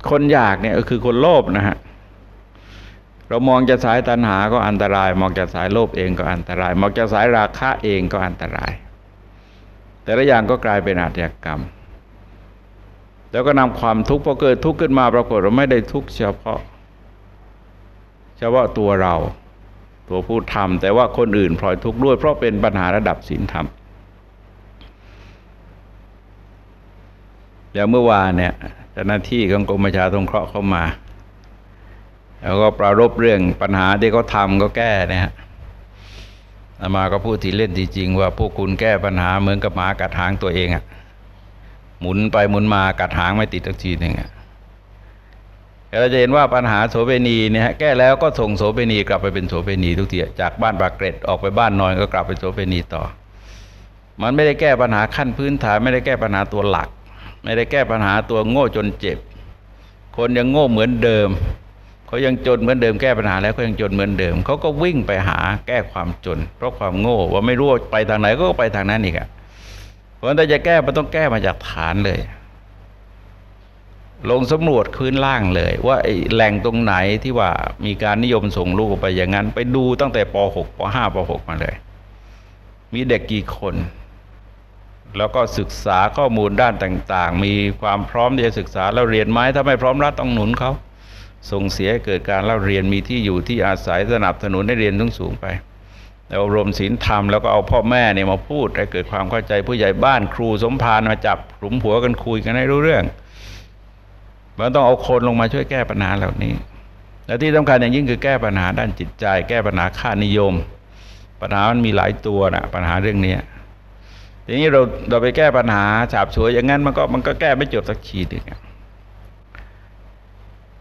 คนอยากเนี่ยก็คือคนโลภนะฮะ เรามองจะสายตัณหาก็อันตราย มองจะสายโลภเองก็อันตราย มองจะสายราคะเองก็อันตราย แต่ละอย่างก็กลายเป็นอาชญากรรม แล้วก็นำความทุกข์พอเกิดทุกข์ขึ้นมาปรากฏเราไม่ได้ทุกข์เฉพาะ เฉพาะตัวเรา ตัวผู้ทำแต่ว่าคนอื่นพลอยทุกข์ด้วยเพราะเป็นปัญหาระดับศีลธรรมอย่างเมื่อวานเนี่ยเจ้าหน้าที่ของกรมประชาสงเคราะห์เข้ามา แล้วก็ปรารบเรื่องปัญหาที่เขาทำก็แก้นะฮะมาก็พูดทีเล่นทีจริงว่าพวกคุณแก้ปัญหาเหมือนกับหมากัดหางตัวเองอะหมุนไปหมุนมากัดหางไม่ติดสักทีหนึ่งอะเราจะเห็นว่าปัญหาโสเภณีเนี่ยแก้แล้วก็ส่งโสเภณีกลับไปเป็นโสเภณีทุกทีจากบ้านปากเกร็ดออกไปบ้านนอนก็กลับไปโสเภณีต่อ มันไม่ได้แก้ปัญหาขั้นพื้นฐานไม่ได้แก้ปัญหาตัวหลัก ไม่ได้แก้ปัญหาตัวโง่จนเจ็บ คนยังโง่เหมือนเดิม เขายังจนเหมือนเดิมแก้ปัญหาแล้วเขายังจนเหมือนเดิมเขาก็วิ่งไปหาแก้ความจน เพราะความโง่ว่าไม่รู้ไปทางไหนก็ไปทางนั้นอีกอะเพราะถ้าจะแก้มันต้องแก้มาจากฐานเลย ลงสำรวจพื้นล่างเลย ว่าแหล่งตรงไหนที่ว่ามีการนิยมส่งลูกไปอย่างนั้น ไปดูตั้งแต่ป .6 ป .5 ป .6 มาเลย มีเด็กกี่คนแล้วก็ศึกษาข้อมูลด้านต่าง ๆ มีความพร้อมที่จะศึกษาแล้วเรียนไหมถ้าไม่พร้อมรัฐต้องหนุนเขา ส่งเสียเกิดการเล่าเรียนมีที่อยู่ที่อาศัยสนับสนุนให้เรียนสูงสูงไปแล้วอบรมศีลธรรมแล้วก็เอาพ่อแม่เนี่ยมาพูดให้เกิดความเข้าใจผู้ใหญ่บ้านครูสมภารมาจับหลุมหัวกันคุยกันให้รู้เรื่องมันต้องเอาคนลงมาช่วยแก้ปัญหาเหล่านี้ และที่สำคัญอย่างยิ่งคือแก้ปัญหาด้านจิตใจ แก้ปัญหาค่านิยม ปัญหามันมีหลายตัวนะปัญหาเรื่องนี้ทีนี้เราเราไปแก้ปัญหาฉาบฉวยอย่างนั้นมันก็มันก็แก้ไม่จบสักทีเดียว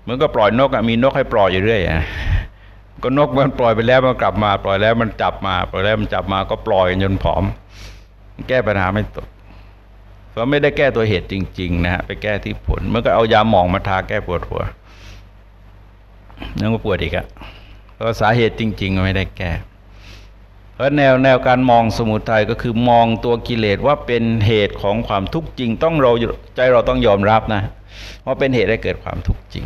เหมือนก็ปล่อยนกอะมีนกให้ปล่อยอยู่เรื่อยอะก็นกมันปล่อยไปแล้วมันกลับมา ปล่อยแล้วมันจับมาปล่อยแล้วมันจับมาก็ปล่อยจนผอม แก้ปัญหาไม่ตกเพราะไม่ได้แก้ตัวเหตุจริง ๆ นะฮะไปแก้ที่ผลเมื่อก็เอายาหมองมาทาแก้ปวดหัวนั่นก็ปวดอีกอะเพราะสาเหตุจริงๆไม่ได้แก้เพราะแนวแนวการมองสมุทัยก็คือมองตัวกิเลสว่าเป็นเหตุของความทุกข์จริง ต้องเราใจเราต้องยอมรับนะว่าเป็นเหตุให้เกิดความทุกข์จริง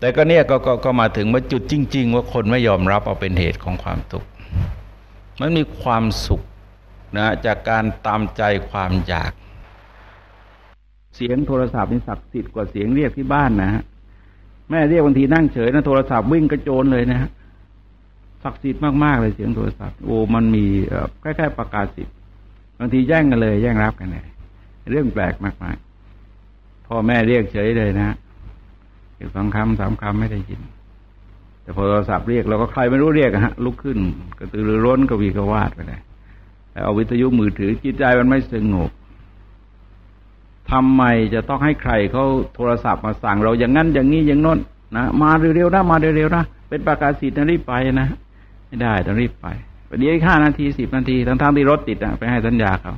แต่ก็เนี่ยก็ก็มาถึงว่าจุดจริง ๆ ว่าคนไม่ยอมรับเอาเป็นเหตุของความทุกข์มันมีความสุขนะจากการตามใจความอยาก เสียงโทรศัพท์นี่ศักดิ์สิทธิ์กว่าเสียงเรียกที่บ้านนะฮะแม่เรียกบางทีนั่งเฉยนะโทรศัพท์วิ่งกระโจนเลยนะฮะศักดิ์สิทธิ์มากๆเลยเสียงโทรศัพท์โอ้มันมีใกล้ๆประกาศสิทธิ์บางทีแย่งกันเลย แย่งรับกันเลยเรื่องแปลกมากๆพ่อแม่เรียกเฉยเลยนะ อีกสองคำสามคำไม่ได้ยิน แต่พอโทรศัพท์เรียกเราก็ใครไม่รู้เรียกฮะลุกขึ้นกระตือรือร้นกวีกวาดไปเลยเอาวิทยุมือถือจิตใจมันไม่สงบทำไมจะต้องให้ใครเขาโทรศัพท์มาสั่งเราอย่างนั้นอย่างนี้อย่างน้นนะมาเร็วๆนะมาเร็วๆนะเป็นประกาศสิทธิ์นะรีบไปนะไม่ได้ต้องรีบไปประเดี๋ยวห้านาทีสิบนาทีทั้งๆที่รถติดอะไปให้สัญญาเขา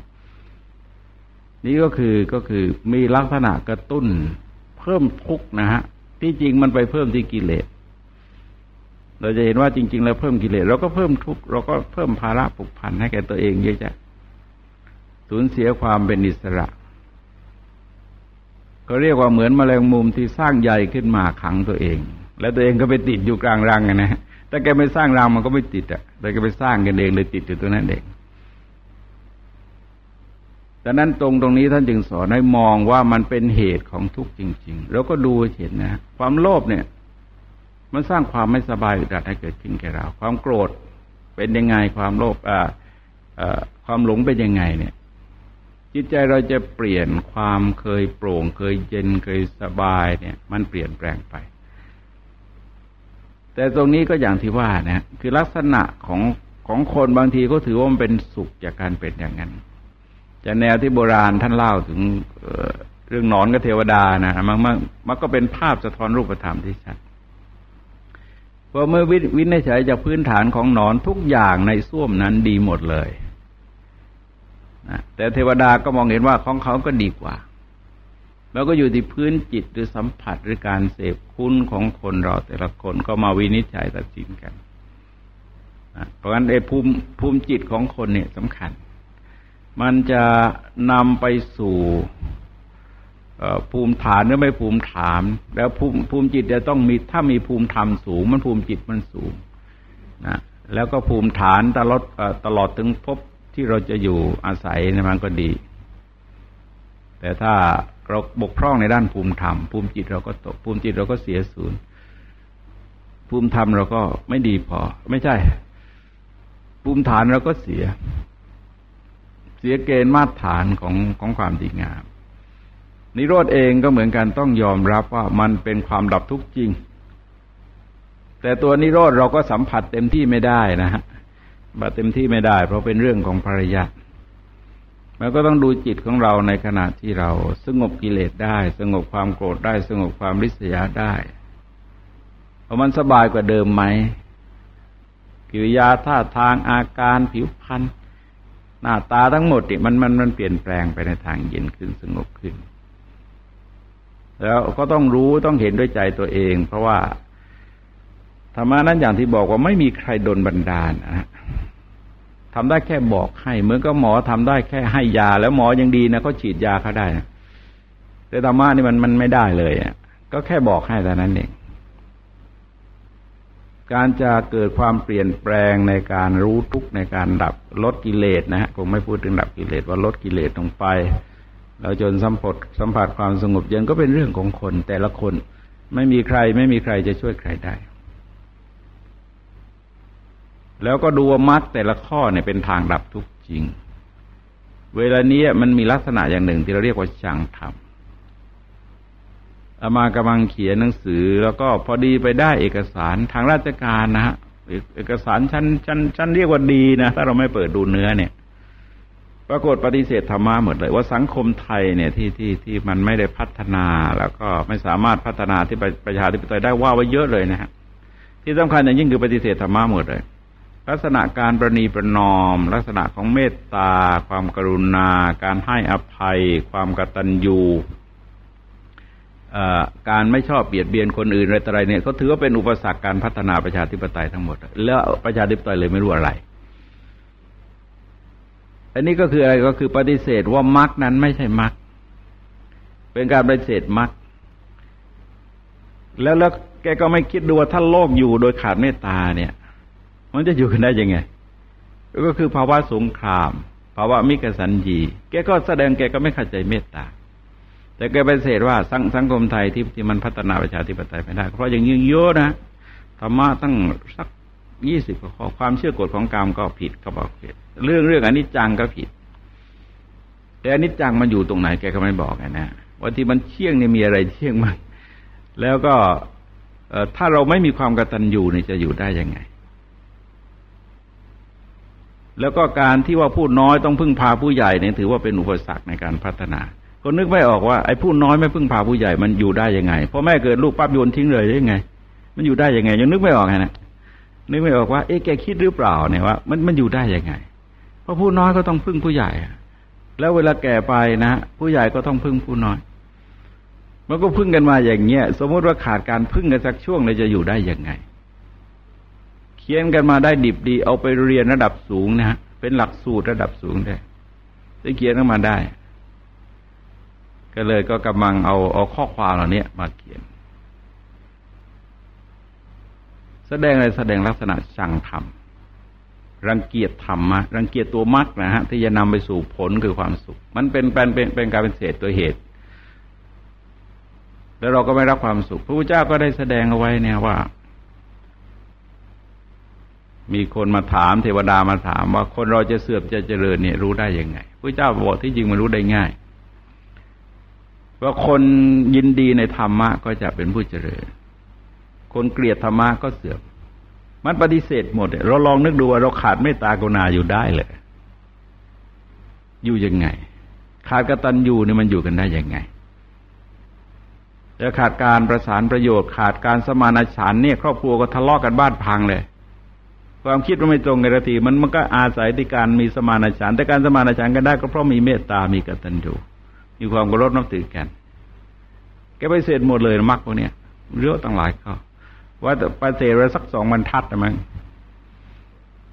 นี่ก็คือก็คือมีลักษณะกระตุ้นเพิ่มทุกนะฮะ ที่จริงมันไปเพิ่มที่กิเลส เราจะเห็นว่าจริง ๆ แล้วเพิ่มกิเลสเราก็เพิ่มทุกข์เราก็เพิ่มภาระผูกพันให้แก่ตัวเองเยอะแยะสูญเสียความเป็นอิสระก็เรียกว่าเหมือนมแมลงมุมที่สร้างใหญ่ขึ้นมาขังตัวเอง แล้วตัวเองก็ไปติดอยู่กลางรังนะฮะถ้าแกไม่สร้างรังมันก็ไม่ติดอะแต่แกไปสร้างกันเองเลยติดอยู่ตรงนั้นเอง ดังนั้นตรงตรงนี้ท่านจึงสอนให้มองว่ามันเป็นเหตุของทุกข์จริง ๆ แล้วก็ดูเห็นนะความโลภเนี่ย มันสร้างความไม่สบายอึดอัดให้เกิดขึ้นแก่เรา ความโกรธเป็นยังไงความโลภอ่าความหลงเป็นยังไงเนี่ย จิตใจเราจะเปลี่ยนความเคยโปร่ง เคยเย็นเคยสบายเนี่ย มันเปลี่ยนแปลงไป แต่ตรงนี้ก็อย่างที่ว่านะคือลักษณะของของคนบางทีก็ถือว่ามันเป็นสุขจากการเป็นอย่างนั้น จากแนวที่โบราณท่านเล่าถึงเรื่องนอนกับเทวดานะมันมันมันก็เป็นภาพสะท้อนรูปธรรมที่ชัดพอเมื่อวินิจฉัยจากพื้นฐานของนอนทุกอย่างในส้วมนั้นดีหมดเลยนะแต่เทวดาก็มองเห็นว่าของเขาก็ดีกว่า แล้วก็อยู่ที่พื้นจิตหรือสัมผัสหรือการเสพคุณของคนเราแต่ละคนก็มาวินิจฉัยตัดสินกันนะเพราะฉะนั้นไอ้ภูมิภูมิจิตของคนเนี่ยสำคัญ มันจะนำไปสู่ภูมิฐานหรือไม่ภูมิฐาน แล้วภูมิภูมิจิตจะต้องมีถ้ามีภูมิธรรมสูง มันภูมิจิตมันสูงนะแล้วก็ภูมิฐานตลอดตลอดถึงพบที่เราจะอยู่อาศัยนมันก็ดี แต่ถ้าเราบกพร่องในด้านภูมิธรรม ภูมิจิตเราก็ตกภูมิจิตเราก็เสียศูนย์ภูมิธรรมเราก็ไม่ดีพอ ไม่ใช่ ภูมิฐานเราก็เสีย เสียเกณฑ์มาตรฐานของของความดีงาม นิโรธเองก็เหมือนกันต้องยอมรับว่ามันเป็นความดับทุกข์จริง แต่ตัวนิโรธเราก็สัมผัสเต็มที่ไม่ได้นะฮะบัดเต็มที่ไม่ได้ เพราะเป็นเรื่องของภรรยามันก็ต้องดูจิตของเราในขณะที่เราสงบกิเลสได้ สงบความโกรธได้ สงบความริษยาได้เพราะมันสบายกว่าเดิมไหมกิริยาท่าทางอาการผิวพรรณ หน้าตาทั้งหมดนี่มันมันมันเปลี่ยนแปลงไปในทางเย็นขึ้นสงบขึ้น แล้วก็ต้องรู้ต้องเห็นด้วยใจตัวเอง เพราะว่าธรรมะนั้นอย่างที่บอกว่าไม่มีใครดนบันดาลนะทำได้แค่บอกให้เหมือนกับหมอทำได้แค่ให้ยา แล้วหมอยังดีนะเขาฉีดยาเขาได้นะแต่ธรรมะนี่มันมันไม่ได้เลยอะก็แค่บอกให้แต่นั้นเอง การจะเกิดความเปลี่ยนแปลงในการรู้ทุกในการดับลดกิเลสนะฮะคงไม่พูดถึงดับกิเลสว่าลดกิเลสลงไป เราจนสัมผัสสัมผัสความสงบเย็นก็เป็นเรื่องของคนแต่ละคนไม่มีใครไม่มีใครจะช่วยใครได้ แล้วก็ดูว่ามัดแต่ละข้อเนี่ยเป็นทางดับทุกจริง เวลานี้มันมีลักษณะอย่างหนึ่งที่เราเรียกว่าช่างทำ อามากำลังเขียนหนังสือ แล้วก็พอดีไปได้เอกสารทางราชการนะฮะเอกสารชั้นชั้นชั้นเรียกว่าดีนะ ถ้าเราไม่เปิดดูเนื้อเนี่ย ปรากฏปฏิเสธธรรมะหมดเลย ว่าสังคมไทยเนี่ยที่ที่ที่มันไม่ได้พัฒนา แล้วก็ไม่สามารถพัฒนาที่ประชาธิปไตยได้ว่าไว้เยอะเลยนะฮะที่สำคัญอย่างยิ่งคือปฏิเสธธรรมะหมดเลย ลักษณะการประนีประนอม ลักษณะของเมตตา ความกรุณา การให้อภัย ความกตัญญู การไม่ชอบเบียดเบียนคนอื่นอะไรต่ออะไรเนี่ยเขาถือว่าเป็นอุปสรรคการพัฒนาประชาธิปไตยทั้งหมด แล้วประชาธิปไตยเลยไม่รู้อะไร อันนี้ก็คืออะไรก็คือปฏิเสธว่ามรรคนั้นไม่ใช่มรรคเป็นการปฏิเสธมรรคแล้วแล้วแกก็ไม่คิดดูว่าถ้าโลกอยู่โดยขาดเมตตาเนี่ย มันจะอยู่กันได้ยังไง ก็คือภาวะสงคราม ภาวะมิกสันยีแกก็แสดงแกก็ไม่เข้าใจเมตตา แต่แกปฏิเสธว่าสังสังคมไทยที่ที่มันพัฒนาประชาธิปไตยไม่ได้ เพราะอย่างยิ่งเยอะนะธรรมะตั้งสักยี่สิบข้อความเชื่อกฎของกรรมก็ผิดเขาบอกผิดเรื่องเรื่องอนิจจังก็ผิด แต่อนิจจังมันอยู่ตรงไหนแกก็ไม่บอกนะว่าที่มันเชี่ยงเนี่ยมีอะไรเชี่ยงมั้งแล้วก็ถ้าเราไม่มีความกตัญญูเนี่ยจะอยู่ได้ยังไง แล้วก็การที่ว่าผู้น้อยต้องพึ่งพาผู้ใหญ่เนี่ยถือว่าเป็นอุปสรรคในการพัฒนา คนนึกไม่ออกว่าไอ้ผู้น้อยไม่พึ่งพาผู้ใหญ่มันอยู่ได้ยังไงพอแม่เกิดลูกปั๊บโยนทิ้งเลยได้ยังไง มันอยู่ได้ยังไงยังนึกไม่ออกไงนะนึกไม่ออกว่าเอ๊ะแกคิดหรือเปล่าเนี่ยว่ามันมันอยู่ได้ยังไง เพราะผู้น้อยก็ต้องพึ่งผู้ใหญ่แล้วเวลาแก่ไปนะผู้ใหญ่ก็ต้องพึ่งผู้น้อย มันก็พึ่งกันมาอย่างเงี้ยสมมติว่าขาดการพึ่งกันสักช่วงเลยจะอยู่ได้ยังไง เขียนกันมาได้ดิบดี เอาไปเรียนระดับสูงนะฮะเป็นหลักสูตรระดับสูงได้จะเขียนกันมาได้ ก็เลยก็กำลังเอาเอาข้อความเหล่านี้มาเขียน แสดงอะไรแสดงลักษณะชังธรรมรังเกียจธรรมะรังเกียจตัวมรรคนะฮะที่จะนำไปสู่ผลคือความสุข มันเป็นเป็นเป็นเป็นการเป็นเศษตัวเหตุ แล้วเราก็ไม่รับความสุข พระพุทธเจ้าก็ได้แสดงเอาไว้เนี่ยว่า มีคนมาถามเทวดามาถามว่าคนเราจะเสื่อมจะเจริญเนี่ยรู้ได้ยังไงพระเจ้าบอกที่จริงมันรู้ได้ง่าย ว่าคนยินดีในธรรมะก็จะเป็นผู้เจริญ คนเกลียดธรรมะก็เสื่อม มันปฏิเสธหมด เราลองนึกดูว่าเราขาดเมตตากรุณาอยู่ได้เลย อยู่ยังไง ขาดกตัญญูเนี่ยมันอยู่กันได้ยังไงแล้วขาดการประสานประโยชน์ขาดการสมานฉันเนี่ย ครอบครัวก็ทะเลาะกกันบ้านพังเลย ความคิดมันไม่ตรงกันทีมันมันก็อาศัยที่การมีสมานฉันแต่การสมานฉันกันได้ก็เพราะมีเมตตามีกตัญญู มีความกรพนับถือกัน แกไปเสร็จหมดเลยมรรคพวกเนี้ยเยอะตั้งหลายข้อว่าไปเสร็จไปสักสองบรรทัดนะมั้ง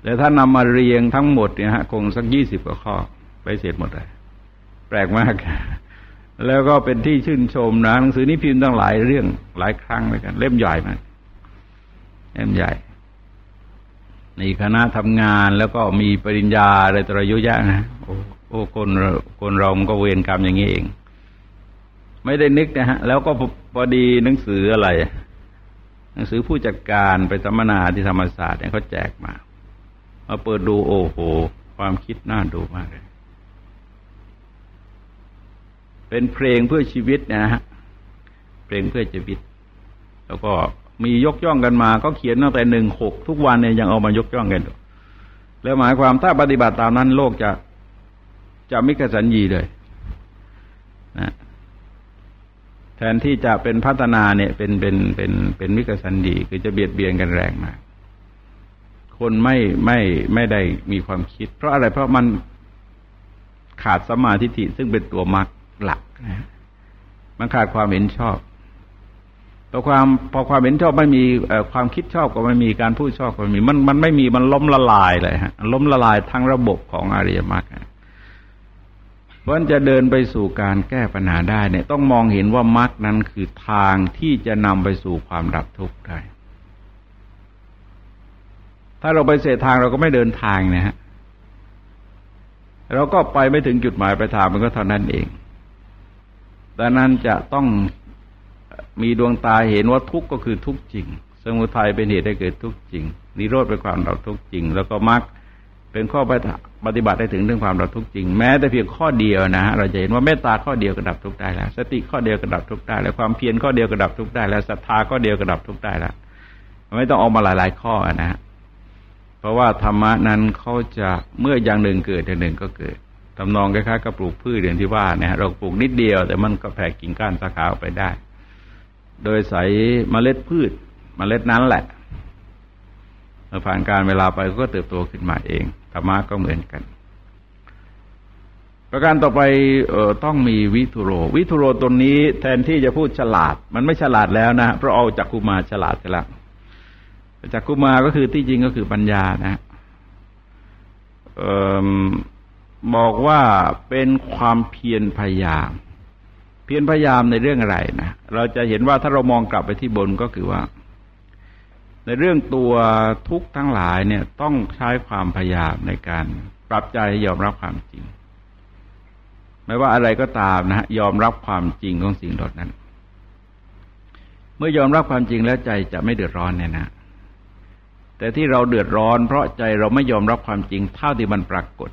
แต่ถ้านำมาเรียงทั้งหมดเนี่ยฮะคงสักยี่สิบกว่าข้อไปเสร็จหมดเลยแปลกมาก แล้วก็เป็นที่ชื่นชมนะหนังสือนี้พิมพ์ตั้งหลายเรื่องหลายครั้งเลยกัน เล่มใหญ่มากเล่มใหญ่ในคณะทำงานแล้วก็มีปริญญาอะไรต่ออะยอะแยะนะโอ้ โอ้คนคนเรามันก็เวรกรรมอย่างนี้เอง ไม่ได้นึกนะฮะ แล้วก็พอดีหนังสืออะไร หนังสือผู้จัดการไปสัมมนาที่ธรรมศาสตร์เนี่ยเขาแจกมา มาเปิดดูโอ้โห ความคิดน่าดูมากเลย เป็นเพลงเพื่อชีวิตนะฮะ เพลงเพื่อชีวิต แล้วก็มียกย่องกันมา ก็เขียนตั้งแต่หนึ่งหกทุกวันเนี่ยยังเอามายกย่องกันอยู่แล้วหมายความถ้าปฏิบัติตามนั้นโลกจะ จะไม่กระสันยีเลยนะแทนที่จะเป็นพัฒนาเนี่ย เป็นเป็นเป็นเป็นมิกสันดีคือจะเบียดเบียนกันแรงมากคนไม่ไม่ไม่ได้มีความคิด เพราะอะไรเพราะมันขาดสมาธิิซึ่งเป็นตัวมรรคหลักนะมันขาดความเห็นชอบพอความพอความเห็นชอบไม่มีความคิดชอบก็ไม่มีการพูดชอบก็ไม่มีมันมันไม่มีมันล้มละลายเลยฮะล้มละลายทั้งระบบของอริยมรรค เพราะจะเดินไปสู่การแก้ปัญหาได้เนี่ยต้องมองเห็นว่ามรรคนั้นคือทางที่จะนำไปสู่ความดับทุกข์ได้ ถ้าเราไปเสียทางเราก็ไม่เดินทางนะฮะเราก็ไปไม่ถึงจุดหมายปลายทางมันก็เท่านั้นเอง ดังนั้นจะต้องมีดวงตาเห็นว่าทุกข์ก็คือทุกข์จริง สมุทัยเป็นเหตุให้เกิดทุกข์จริง นิโรธเป็นความเราทุกข์จริง แล้วก็มรรคเป็นข้อปฏิ ปฏิบัติได้ถึงเรื่องความเราทุกข์จริง แม้แต่เพียงข้อเดียวนะเราจะเห็นว่าเมตตาข้อเดียวกระดับทุกข์ได้แล้ว สติข้อเดียวกระดับทุกข์ได้แล้วความเพียรข้อเดียวกระดับทุกข์ได้แล้วศรัทธาข้อเดียวกระดับทุกข์ได้แล้วไม่ต้องออกมาหลาย ๆ ข้อนะฮะเพราะว่าธรรมะนั้นเขาจะเมื่ออย่างหนึ่งเกิดอย่างหนึ่งก็เกิดทำนองคล้ายๆกับปลูกพืชอย่างที่ว่าเนี่ยเราปลูกนิดเดียว แต่มันก็แผ่กิ่งก้านสาขาไปได้ โดยใส่เมล็ดพืชเมล็ดนั้นแหละผ่านการเวลาไปก็เติบโตขึ้นมาเอง รรมะก็เหมือนกัน ประการต่อไปออต้องมีวิทุโร วิทุโรตัวนี้แทนที่จะพูดฉลาด มันไม่ฉลาดแล้วนะเพราะเอาจากกุมาฉลาดไปแล้วจากกุมาก็คือที่จริงก็คือปัญญานะบอกว่าเป็นความเพียรพยายาม เพียรพยายามในเรื่องอะไรนะเราจะเห็นว่าถ้าเรามองกลับไปที่บนก็คือว่า ในเรื่องตัวทุกข์ทั้งหลายเนี่ยต้องใช้ความพยายามในการปรับใจยอมรับความจริง ไม่ว่าอะไรก็ตามนะฮะยอมรับความจริงของสิ่งเหล่านั้น เมื่อยอมรับความจริงแล้วใจจะไม่เดือดร้อนเนี่ยนะแต่ที่เราเดือดร้อน เพราะใจเราไม่ยอมรับความจริงเท่าที่มันปรากฏ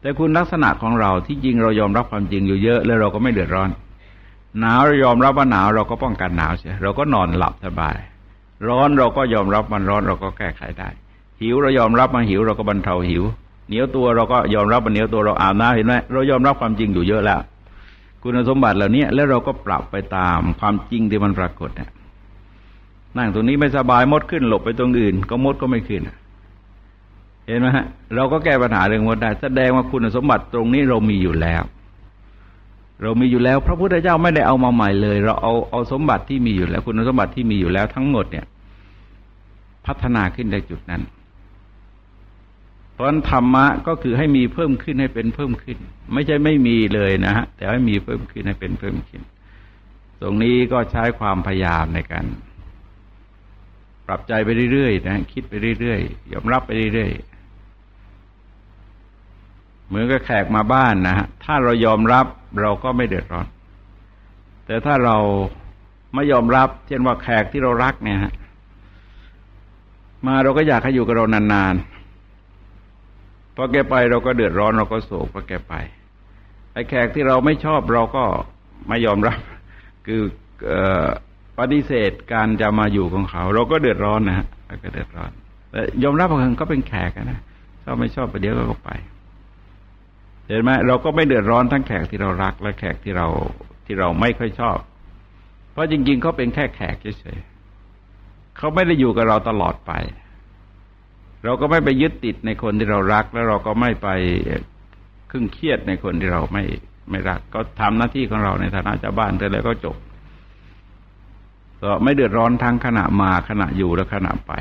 แต่คุณลักษณะของเราที่จริงเรายอมรับความจริงอยู่เยอะแล้วเราก็ไม่เดือดร้อน หนาวเรายอมรับว่าหนาวเราก็ป้องกันหนาวเสียเราก็นอนหลับสบาย ร้อนเราก็ยอมรับมันร้อนเราก็แก้ไขได้ หิวเรายอมรับมันหิวเราก็บรรเทาหิว เหนียวตัวเราก็ยอมรับมันเหนียวตัวเราอาบน้ำเห็นไหมเรายอมรับความจริงอยู่เยอะแล้ว คุณสมบัติเหล่านี้แล้วเราก็ปรับไปตามความจริงที่มันปรากฏเนี่ยนั่งตรงนี้ไม่สบายมดขึ้นหลบไปตรงอื่น ก็มดก็ไม่ขึ้นเห็นไหมฮะเราก็แก้ปัญหาเรื่องมดได้ แสดงว่าคุณสมบัติตรงนี้เรามีอยู่แล้ว เรามีอยู่แล้ว พระพุทธเจ้าไม่ได้เอามาใหม่เลย เราเอาเอาสมบัติที่มีอยู่แล้ว คุณสมบัติที่มีอยู่แล้วทั้งหมดเนี่ย พัฒนาขึ้นในจุดนั้นเพราะธรรมะก็คือให้มีเพิ่มขึ้นให้เป็นเพิ่มขึ้น ไม่ใช่ไม่มีเลยนะฮะแต่ให้มีเพิ่มขึ้นให้เป็นเพิ่มขึ้น ตรงนี้ก็ใช้ความพยายามในการปรับใจไปเรื่อยๆนะคิดไปเรื่อยๆยอมรับไปเรื่อยๆ เหมือนกับแขกมาบ้านนะฮะถ้าเรายอมรับเราก็ไม่เดือดร้อน แต่ถ้าเราไม่ยอมรับ เช่นว่าแขกที่เรารักเนี่ยฮะมาเราก็อยากให้อยู่กับเรานานๆ พอแกไปเราก็เดือดร้อนเราก็โศกพอแกไป ไอ้แขกที่เราไม่ชอบเราก็ไม่ยอมรับ คือปฏิเสธการจะมาอยู่ของเขา เราก็เดือดร้อนนะฮะก็เดือดร้อนแต่ยอมรับบางคนก็เป็นแขกนะชอบไม่ชอบไปเดี๋ยวก็ไป เห็นไหมเราก็ไม่เดือดร้อนทั้งแขกที่เรารักและแขกที่เราที่เราไม่ค่อยชอบ เพราะจริง ๆเขาเป็นแค่แขกเฉยๆเขาไม่ได้อยู่กับเราตลอดไป เราก็ไม่ไปยึดติดในคนที่เรารัก แล้วเราก็ไม่ไปครึ่งเครียดในคนที่เราไม่ไม่รัก ก็ทำหน้าที่ของเราในฐานะเจ้าบ้านเธอแล้วก็จบก็ไม่เดือดร้อนทั้งขณะมาขณะอยู่และขณะไป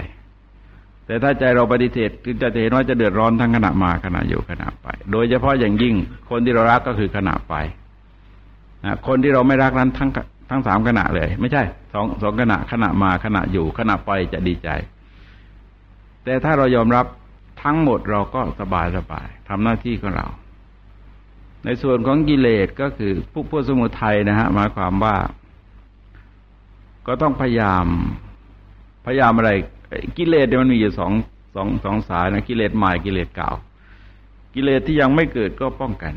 แต่ถ้าใจเราปฏิเสธคือจะเห็นว่าจะเดือดร้อนทั้งขณะมาขณะอยู่ขณะไป โดยเฉพาะอย่างยิ่งคนที่เรารักก็คือขณะไปนะคนที่เราไม่รักนั้นทั้งทั้งสามขณะเลย ไม่ใช่สองสองขณะขณะมาขณะอยู่ขณะไปจะดีใจ แต่ถ้าเรายอมรับทั้งหมดเราก็สบายสบายทำหน้าที่ของเรา ในส่วนของกิเลสก็คือผู้ผู้สมุทัยนะฮะหมายความว่า ก็ต้องพยายามพยายามอะไร กิเลสเนี่ยมันมีอยู่สองสองสองสายนะกิเลสใหม่กิเลสเก่า กิเลสที่ยังไม่เกิดก็ป้องกัน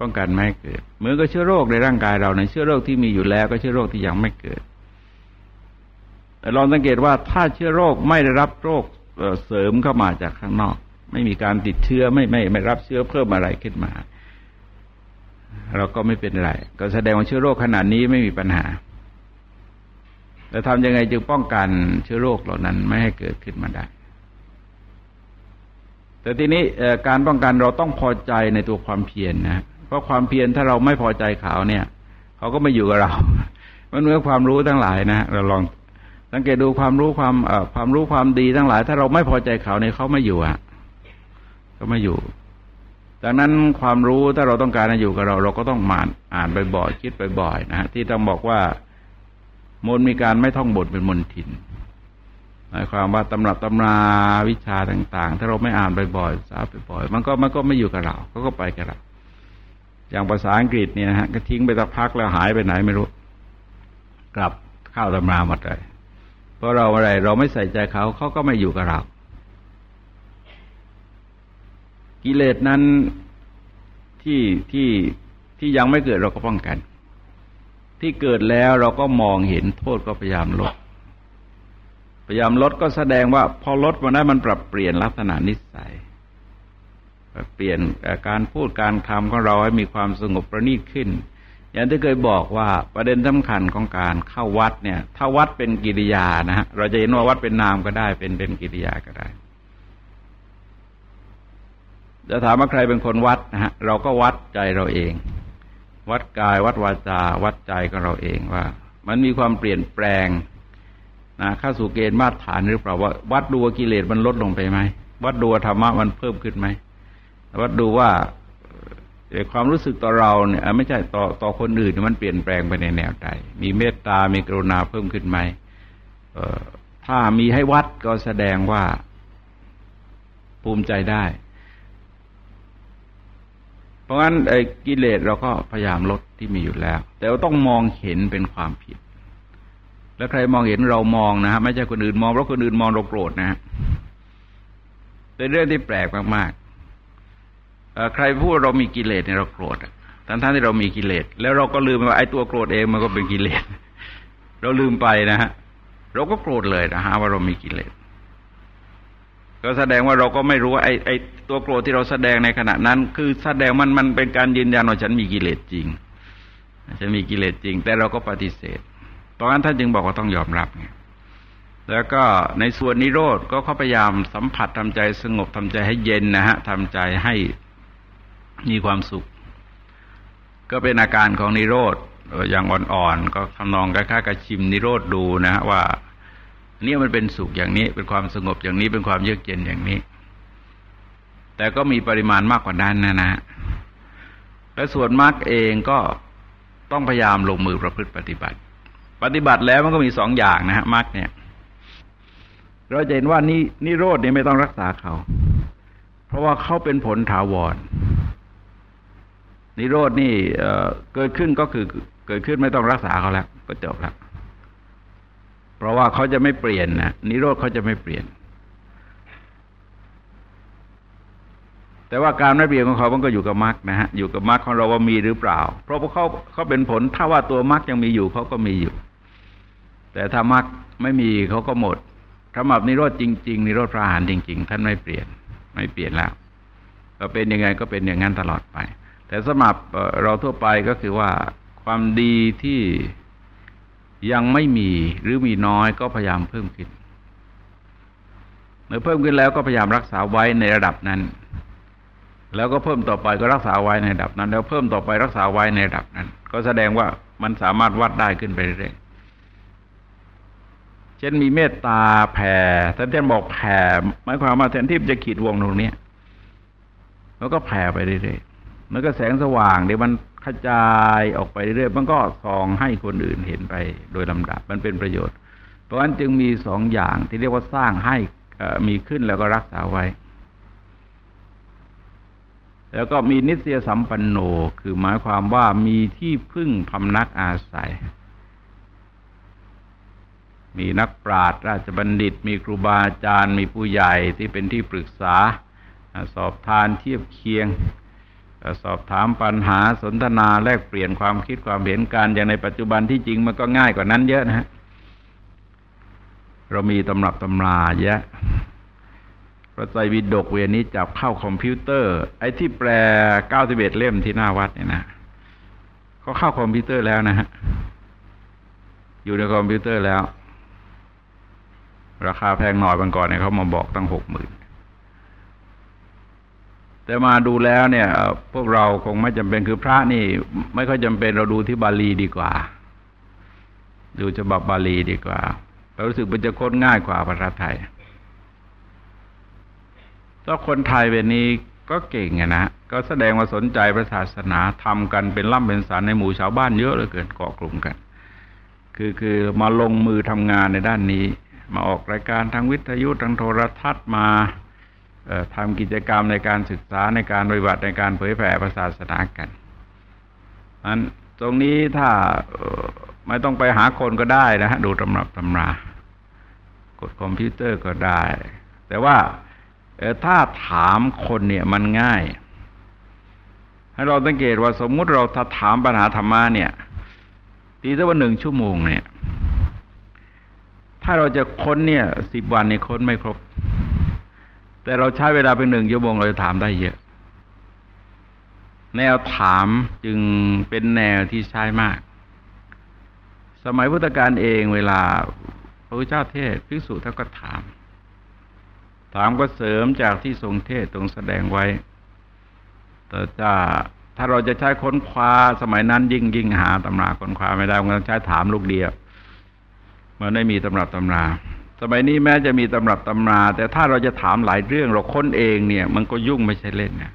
ป้องกันไม่ให้เกิดเหมือนกับเชื้อโรคในร่างกายเราในเชื้อโรคที่มีอยู่แล้วก็เชื้อโรคที่ยังไม่เกิด แต่ลองสังเกตว่าถ้าเชื้อโรคไม่ได้รับโรคเสริมเข้ามาจากข้างนอก ไม่มีการติดเชื้อไม่ไม่ไม่รับเชื้อเพิ่มอะไรขึ้นมา เราก็ไม่เป็นไร ก็แสดงว่าเชื้อโรคขนาดนี้ไม่มีปัญหา แต่ทำยังไงจึงป้องกันเชื้อโรคเหล่านั้นไม่ให้เกิดขึ้นมาได้ แต่ทีนี้การป้องกันเราต้องพอใจในตัวความเพียรนนะเพราะความเพียรถ้าเราไม่พอใจเขาเนี่ยเขาก็ไม่อยู่กับเรา มันเหมือนความรู้ทั้งหลายนะเราลองสังเกตดูความรู้ความความรู้ความดีทั้งหลาย ถ้าเราไม่พอใจเขาเนี่ยเขาไม่อยู่อะเขาไม่อยู่ดังนั้นความรู้ถ้าเราต้องการจะอยู่กับเรา เราก็ต้องมานอ่านบ่อยๆคิดบ่อยๆนะที่ต้องบอกว่า มนมีการไม่ท่องบทเป็นมนทินหมายความว่าตำรับตำราวิชาต่าง ๆ ถ้าเราไม่อ่านบ่อยๆสาบ่อยๆมันก็มันก็ไม่อยู่กับเราเขาก็ไปกับเราอย่างภาษาอังกฤษเนี่ยนะฮะก็ทิ้งไปสักพักแล้วหายไปไหนไม่รู้ กลับเข้าตำราหมดเลยเพราะเราอะไร เราไม่ใส่ใจเขาเขาก็ไม่อยู่กับเรา กิเลสนั้นที่ที่ที่ยังไม่เกิดเราก็ป้องกัน ที่เกิดแล้วเราก็มองเห็นโทษก็พยายามลด พยายามลดก็แสดงว่า พอลดมาได้มันปรับเปลี่ยนลักษณะนิสัยเปลี่ยนการพูดการทำของเราให้มีความสงบประณีตขึ้น อย่างที่เคยบอกว่าประเด็นสำคัญของการเข้าวัดเนี่ย ถ้าวัดเป็นกิริยานะฮะเราจะเห็นว่าวัดเป็นนามก็ได้ เป็นเป็นกิริยาก็ได้จะถามว่าใครเป็นคนวัดนะฮะเราก็วัดใจเราเอง วัดกายวัดวาจา วัดใจของเราเองว่า มันมีความเปลี่ยนแปลงนะเข้าสู่เกณฑ์มาตรฐานหรือเปล่าว่าวัดดูกิเลสมันลดลงไปไหมวัดดูธรรมะมันเพิ่มขึ้นไหมวัดดูว่าความรู้สึกต่อเราเนี่ยไม่ใช่ต่อต่อคนอื่นมันเปลี่ยนแปลงไปในแนวใดมีเมตตา มีกรุณาเพิ่มขึ้นไหมถ้ามีให้วัดก็แสดงว่าภูมิใจได้ เพราะงั้นไอ้กิเลสเราก็พยายามลดที่มีอยู่แล้ว แต่เราต้องมองเห็นเป็นความผิด แล้วใครมองเห็นเรามองนะฮะไม่ใช่คนอื่นมองเพราะคนอื่นมองเราโกรธนะฮะเป็นเรื่องที่แปลกมากๆใครพูดเรามีกิเลสเนี่ยเราโกรธทั้งท่านที่เรามีกิเลสแล้วเราก็ลืมว่าไอ้ตัวโกรธเองมันก็เป็นกิเลส เราลืมไปนะฮะเราก็โกรธเลยนะฮะว่าเรามีกิเลส ก็แสดงว่าเราก็ไม่รู้ว่าไอ้ไอ้ตัวโกรธที่เราแสดงในขณะนั้น คือแสดงมันมันเป็นการยืนยันว่าฉันมีกิเลสจริงฉันมีกิเลสจริง แต่เราก็ปฏิเสธ เพราะงั้นท่านจึงบอกว่าต้องยอมรับไงแล้วก็ในส่วนนิโรธก็เขาพยายามสัมผัสทำใจสงบทำใจให้เย็นนะฮะทำใจให้มีความสุข ก็เป็นอาการของนิโรธอย่างอ่อนๆก็ทำนองคล้ายๆกับชิมนิโรธดูนะฮะว่า เนี่ยมันเป็นสุขอย่างนี้ เป็นความสงบอย่างนี้เป็นความเยือกเย็นอย่างนี้ แต่ก็มีปริมาณมากกว่านั้นนะนะ และส่วนมรรคเองก็ต้องพยายามลงมือประพฤติปฏิบัติ ปฏิบัติแล้วมันก็มีสองอย่างนะฮะมรรคเนี่ย เราจะเห็นว่านี่นิโรธนี่ไม่ต้องรักษาเขา เพราะว่าเขาเป็นผลถาวร นิโรธนี่เกิดขึ้นก็คือเกิดขึ้นไม่ต้องรักษาเขาแล้ว ก็จบแล้ว เพราะว่าเขาจะไม่เปลี่ยนนะนิโรธเขาจะไม่เปลี่ยน แต่ว่าการไม่เปลี่ยนของเขามันก็อยู่กับมรรคนะฮะอยู่กับมรรคของเราว่ามีหรือเปล่า เพราะพวกเขาเขาเป็นผลถ้าว่าตัวมรรคยังมีอยู่เขาก็มีอยู่ แต่ถ้ามรรคไม่มีเขาก็หมดถ้ามับนิโรธจริง ๆ นิโรธพระหารจริง ๆ ท่านไม่เปลี่ยน ไม่เปลี่ยนแล้วก็เป็นยังไงก็เป็นอย่างนั้นตลอดไป แต่สมับเราทั่วไปก็คือว่าความดีที่ ยังไม่มีหรือมีน้อยก็พยายามเพิ่มขึ้น เมื่อเพิ่มขึ้นแล้วก็พยายามรักษาไว้ในระดับนั้น แล้วก็เพิ่มต่อไปก็รักษาไว้ในระดับนั้น แล้วเพิ่มต่อไปรักษาไว้ในระดับนั้น ก็แสดงว่ามันสามารถวัดได้ขึ้นไปเรื่อยเช่นมีเมตตาแผ่ท่านท่นบอกแผ่หมายความว่าแทนที่จะขีดวงตรงนี้แล้วก็แผ่ไปเรื่อยๆมันก็แสงสว่างเดี๋ยวมัน กระจายออกไปเรื่อยมันก็ส่องให้คนอื่นเห็นไปโดยลำดับมันเป็นประโยชน์ เพราะฉะนั้นจึงมีสองอย่างที่เรียกว่าสร้างให้มีขึ้นแล้วก็รักษาไว้ แล้วก็มีนิสยสัมปันโนคือหมายความว่ามีที่พึ่งพำนักอาศัย มีนักปราชญ์ราชบัณฑิต มีครูบาอาจารย์ มีผู้ใหญ่ที่เป็นที่ปรึกษาสอบทานเทียบเคียง สอบถามปัญหาสนทนาแลกเปลี่ยนความคิดความเห็นการอย่างในปัจจุบันที่จริงมันก็ง่ายกว่านั้นเยอะนะฮะเรามีตำรับตำราเยอะพระไตรปิฎกเดี๋ยวนี้จับเข้าคอมพิวเตอร์ ไอ้ที่แปลเก้าสิบเอ็ดเล่มที่หน้าวัดเนี่ยนะเขาเข้าคอมพิวเตอร์แล้วนะฮะอยู่ในคอมพิวเตอร์แล้ว ราคาแพงหน่อยวันก่อนเนี่ยเขามาบอกตั้งหกหมื่น แต่มาดูแล้วเนี่ย พวกเราคงไม่จำเป็นคือพระนี่ ไม่ค่อยจำเป็นเราดูที่บาลีดีกว่า ดูฉบับบาลีดีกว่าเรารู้สึกมันจะค้นง่ายกว่าภาษาไทยถ้าคนไทยเป็นนี้ก็เก่งนะก็แสดงว่าสนใจพระศาสนาทำกันเป็นล่ำเป็นสารในหมู่ชาวบ้านเยอะเหลยเกินเกาะกลุ่มกัน คือคือมาลงมือทำงานในด้านนี้ มาออกรายการทางวิทยุทางโทรทัศน์มา ทำกิจกรรมในการศึกษาในการปฏิบัติในการเผยแผ่ศาสนากันอันตรงนี้ถ้าไม่ต้องไปหาคนก็ได้นะฮะดูตำรับตำรา กดคอมพิวเตอร์ก็ได้ แต่ว่าถ้าถามคนเนี่ยมันง่าย ให้เราสังเกตว่าสมมุติเราถ้าถามปัญหาธรรมะเนี่ยตีสักวันหนึ่งชั่วโมงเนี่ย ถ้าเราจะค้นเนี่ยสิบวันเนี่ยค้นไม่ครบ แต่เราใช้เวลาเป็นหนึ่งชั่วโมงเราจะถามได้เยอะ แนวถามจึงเป็นแนวที่ใช้มาก สมัยพุทธกาลเองเวลาพระพุทธเจ้าเทศภิกษุท่านก็ถาม ถามก็เสริมจากที่ทรงเทศตรงแสดงไว้ แต่จะถ้าเราจะใช้ค้นคว้าสมัยนั้นยิ่งยิ่งหาตำราค้นคว้าไม่ได้เราใช้ถามลูกเดียวมันไม่มีตำรับตำรา สมัยนี้แม้จะมีตำรับตำรา แต่ถ้าเราจะถามหลายเรื่องเราค้นเองเนี่ย มันก็ยุ่งไม่ใช่เล่นเนี่ย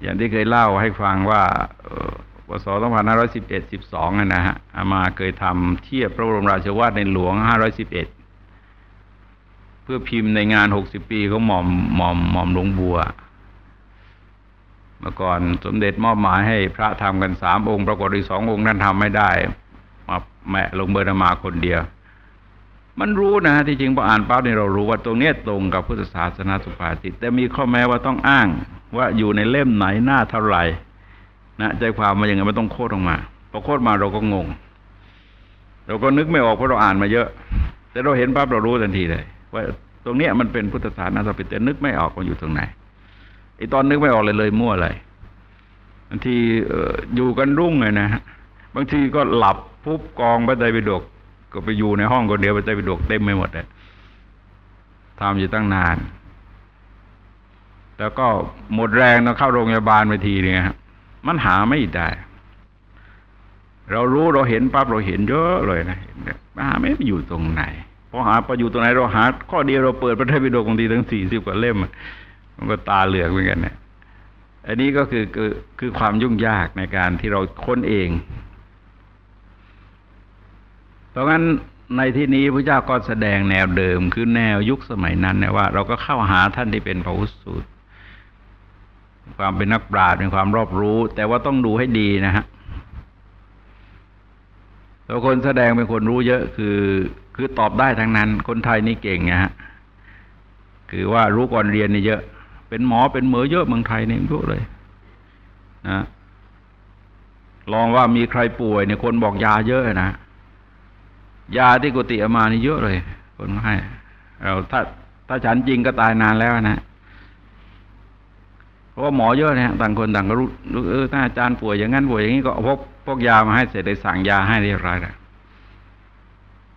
อย่างที่เคยเล่าให้ฟังว่าปศ2511 12นะฮะอามาเคยทำเทียบพระบรมราชวาทในหลวง 511 เพื่อพิมพ์ในงาน 60 ปีของหม่อมหม่อมหม่อมหลวงบัว เมื่อก่อนสมเด็จมอบหมายให้พระทำกันสามองค์ ปรากฏอีกสององค์นั้นทำไม่ได้ มาแมะลงเบอร์มาคนเดียว มันรู้นะที่จริงพออ่านปั๊บนี่เรารู้ว่าตรงเนี้ยตรงกับพุทธศาสนาสุภาษิตแต่มีข้อแม้ว่าต้องอ้าง ว่าอยู่ในเล่มไหนหน้าเท่าไหร่นะใจความมาอย่างไงไม่ต้องโคตรออกมาพอโคตรมาเราก็งง เราก็นึกไม่ออกเพราะเราอ่านมาเยอะ แต่เราเห็นปั๊บเรารู้ทันทีเลย ว่าตรงเนี้ยมันเป็นพุทธศาสนาสุภาษิตแต่นึกไม่ออกว่าอยู่ตรงไหนไอตอนนึกไม่ออกเลยเลยมั่วเลยบางทีอยู่กันรุ่งเลยนะฮะบางทีก็หลับปุ๊บกองพระไตรปิฎก ก็ไปอยู่ในห้องคนเดียวพระไตรปิฎกเต็มไปหมดเลยทำอยู่ตั้งนาน แล้วก็หมดแรงต้องเข้าโรงพยาบาลไปทีเนี่ยมันหาไม่ได้ เรารู้เราเห็นปั๊บเราเห็นเยอะเลยนะหาไม่อยู่ตรงไหนพอหาไปอยู่ตรงไหนเราหา ข้อเดียวเราเปิดพระไตรปิฎกบางทีถึงสี่สิบกว่าเล่ม มันก็ตาเหลือกเหมือนกันเนี่ยอันนี้ก็คือคือคือความยุ่งยากในการที่เราค้นเอง เพราะงั้นในที่นี้พระเจ้าก็แสดงแนวเดิมคือแนวยุคสมัยนั้นเนี่ยว่า เราก็เข้าหาท่านที่เป็นพระอุสูตร ความเป็นนักปราชญ์เป็นความรอบรู้ แต่ว่าต้องดูให้ดีนะฮะตัวคนแสดงเป็นคนรู้เยอะคือ คือตอบได้ทั้งนั้น คนไทยนี่เก่งนะฮะคือว่ารู้ก่อนเรียนนี่เยอะ เป็นหมอเป็นเหมอเยอะเมืองไทยเนี่ยเยอะเลยนะลองว่ามีใครป่วยเนี่ยคนบอกยาเยอะนะ ยาที่กุฏิอามานี่เยอะเลย คนให้เราถ้าถ้าฉันจริงก็ตายนานแล้วนะเพราะว่าหมอเยอะนะต่างคนต่างก็รู้เออถ้าอาจารย์ป่วยอย่างนั้นป่วยอย่างนี้ก็พกพกยามาให้เสร็จได้สั่งยาให้เรียบร้อยแล้ว